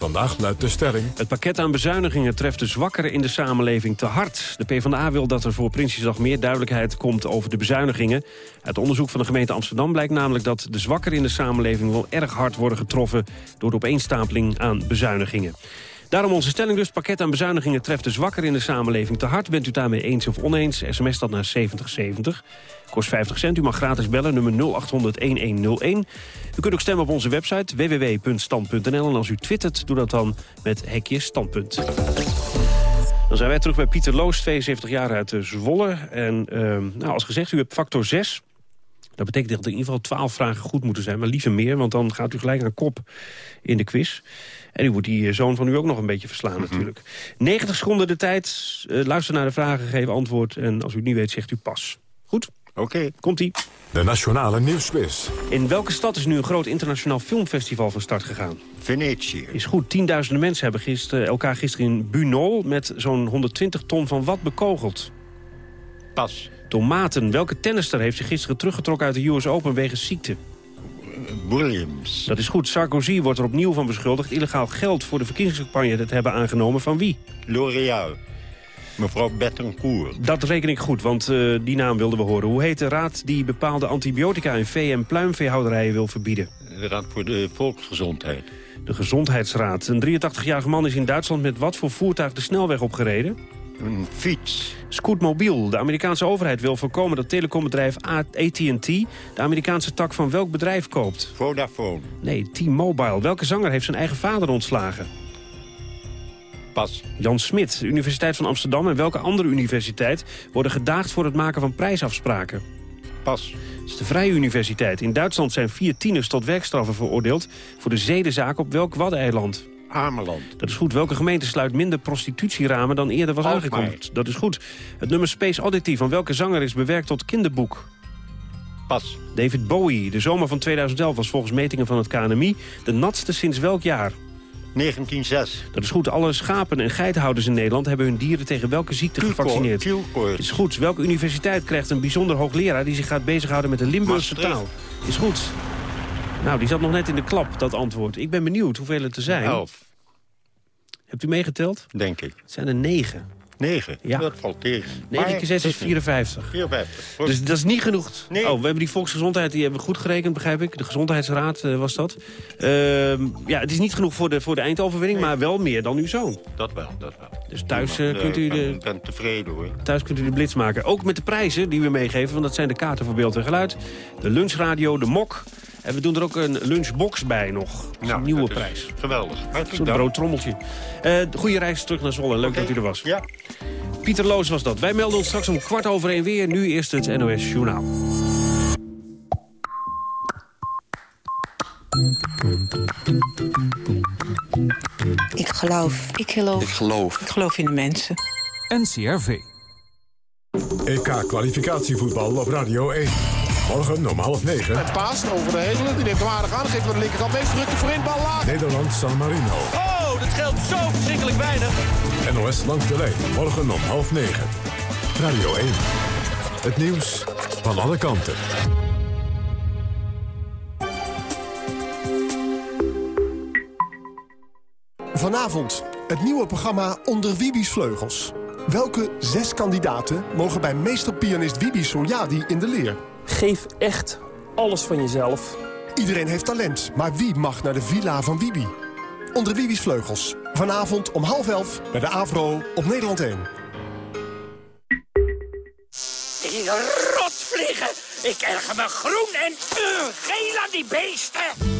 Vandaag luidt de stelling... Het pakket aan bezuinigingen treft de zwakkeren in de samenleving te hard. De PvdA wil dat er voor Prinsjesdag meer duidelijkheid komt over de bezuinigingen. Uit onderzoek van de gemeente Amsterdam blijkt namelijk dat de zwakkeren in de samenleving wel erg hard worden getroffen door de opeenstapeling aan bezuinigingen. Daarom onze stelling dus, pakket aan bezuinigingen treft de zwakker in de samenleving te hard. Bent u daarmee eens of oneens, sms dat naar 7070. Kost 50 cent, u mag gratis bellen, nummer 0800-1101. U kunt ook stemmen op onze website www.stand.nl. En als u twittert, doe dat dan met hekje standpunt. Dan zijn wij terug bij Pieter Loos, 72 jaar uit eh, Zwolle. En ehm, nou, als gezegd, u hebt factor 6. Dat betekent dat er in ieder geval 12 vragen goed moeten zijn. Maar liever meer, want dan gaat u gelijk aan kop in de quiz. En u moet die eh, zoon van u ook nog een beetje verslaan natuurlijk. 90 seconden de tijd. eh, luister naar de vragen, geef antwoord. En als u het niet weet, zegt u pas. Goed? Oké. Komt-ie. De Nationale Nieuwsquiz. In welke stad is nu een groot internationaal filmfestival van start gegaan? Venetië. Is goed. Tienduizenden mensen hebben gisteren, elkaar gisteren in Bunol... met zo'n 120 ton van wat bekogeld? Pas. Tomaten. Welke tennister heeft zich gisteren teruggetrokken uit de US Open wegens ziekte? Williams. Dat is goed. Sarkozy wordt er opnieuw van beschuldigd... illegaal geld voor de verkiezingscampagne te hebben aangenomen. Van wie? L'Oréal. Mevrouw Bettencourt. Dat reken ik goed, want eh, die naam wilden we horen. Hoe heet de raad die bepaalde antibiotica in vee- en pluimveehouderijen wil verbieden? De Raad voor de Volksgezondheid. De Gezondheidsraad. Een 83-jarige man is in Duitsland met wat voor voertuig de snelweg opgereden? Een fiets. Scootmobiel. De Amerikaanse overheid wil voorkomen dat telecombedrijf AT&T... de Amerikaanse tak van welk bedrijf koopt? Vodafone. Nee, T-Mobile. Welke zanger heeft zijn eigen vader ontslagen? Pas. Jan Smit, de Universiteit van Amsterdam en welke andere universiteit... worden gedaagd voor het maken van prijsafspraken? Pas. Dat is de Vrije Universiteit. In Duitsland zijn vier tieners tot werkstraffen veroordeeld... voor de zedenzaak op welk Waddeneiland? Ameland. Dat is goed. Welke gemeente sluit minder prostitutieramen dan eerder was Alkmaar. aangekondigd? Dat is goed. Het nummer Space Oddity van welke zanger is bewerkt tot kinderboek? Pas. David Bowie. De zomer van 2011 was volgens metingen van het KNMI de natste sinds welk jaar? 1906. Dat is goed. Alle schapen- en geitenhouders in Nederland hebben hun dieren tegen welke ziekte gevaccineerd? Kielkoorts. Is goed. Welke universiteit krijgt een bijzonder hoogleraar die zich gaat bezighouden met de Limburgse Maastricht. taal? Is goed. Nou, die zat nog net in de klap, dat antwoord. Ik ben benieuwd hoeveel het er zijn. Elf. Hebt u meegeteld? Denk ik. Het zijn er negen. 9. Ja. Dat valt tegen. 9 keer 6 is 54. 54. Goed. Dus dat is niet genoeg. Nee. Oh, we hebben die volksgezondheid die hebben we goed gerekend, begrijp ik. De gezondheidsraad eh, was dat. Ehm, ja, het is niet genoeg voor de, voor de eindoverwinning, maar wel meer dan uw zoon. Dat wel, dat wel. Dus thuis, eh, kunt u de- Ik ben tevreden hoor. Thuis kunt u de blitz maken. Ook met de prijzen die we meegeven, want dat zijn de kaarten voor beeld en geluid. De lunchradio, de mok. En we doen er ook een lunchbox bij nog. Dat is een nieuwe dat is prijs. Geweldig. Hartelijk dank. broodtrommeltje. Eh goede reis terug naar Zwolle. Leuk dat u er was. Ja. Pieter Loos was dat. Wij melden ons straks om kwart over één weer. Nu eerst het NOS Journaal. Ik geloof. Ik geloof. Ik geloof. Ik geloof in de mensen. NCRV. EK-kwalificatievoetbal op Radio 1. Morgen om half negen. Het paast over de hele. Die neemt hem aardig aan. Geeft aan de linkerkant mee. Druk de voorin. Bal laag. Nederland-San Marino. Oh, dat geldt zo verschrikkelijk weinig. NOS langs de lijn. Morgen om half negen. Radio 1. Het nieuws van alle kanten. Vanavond het nieuwe programma Onder Wibi's Vleugels. Welke zes kandidaten mogen bij meesterpianist Wibi Soljadi in de leer? Geef echt alles van jezelf. Iedereen heeft talent, maar wie mag naar de villa van Wibi? Onder Wibi's Vleugels. Vanavond om half elf bij de Avro op Nederland 1. Die rotvliegen! Ik erger me groen en uh, geel aan die beesten!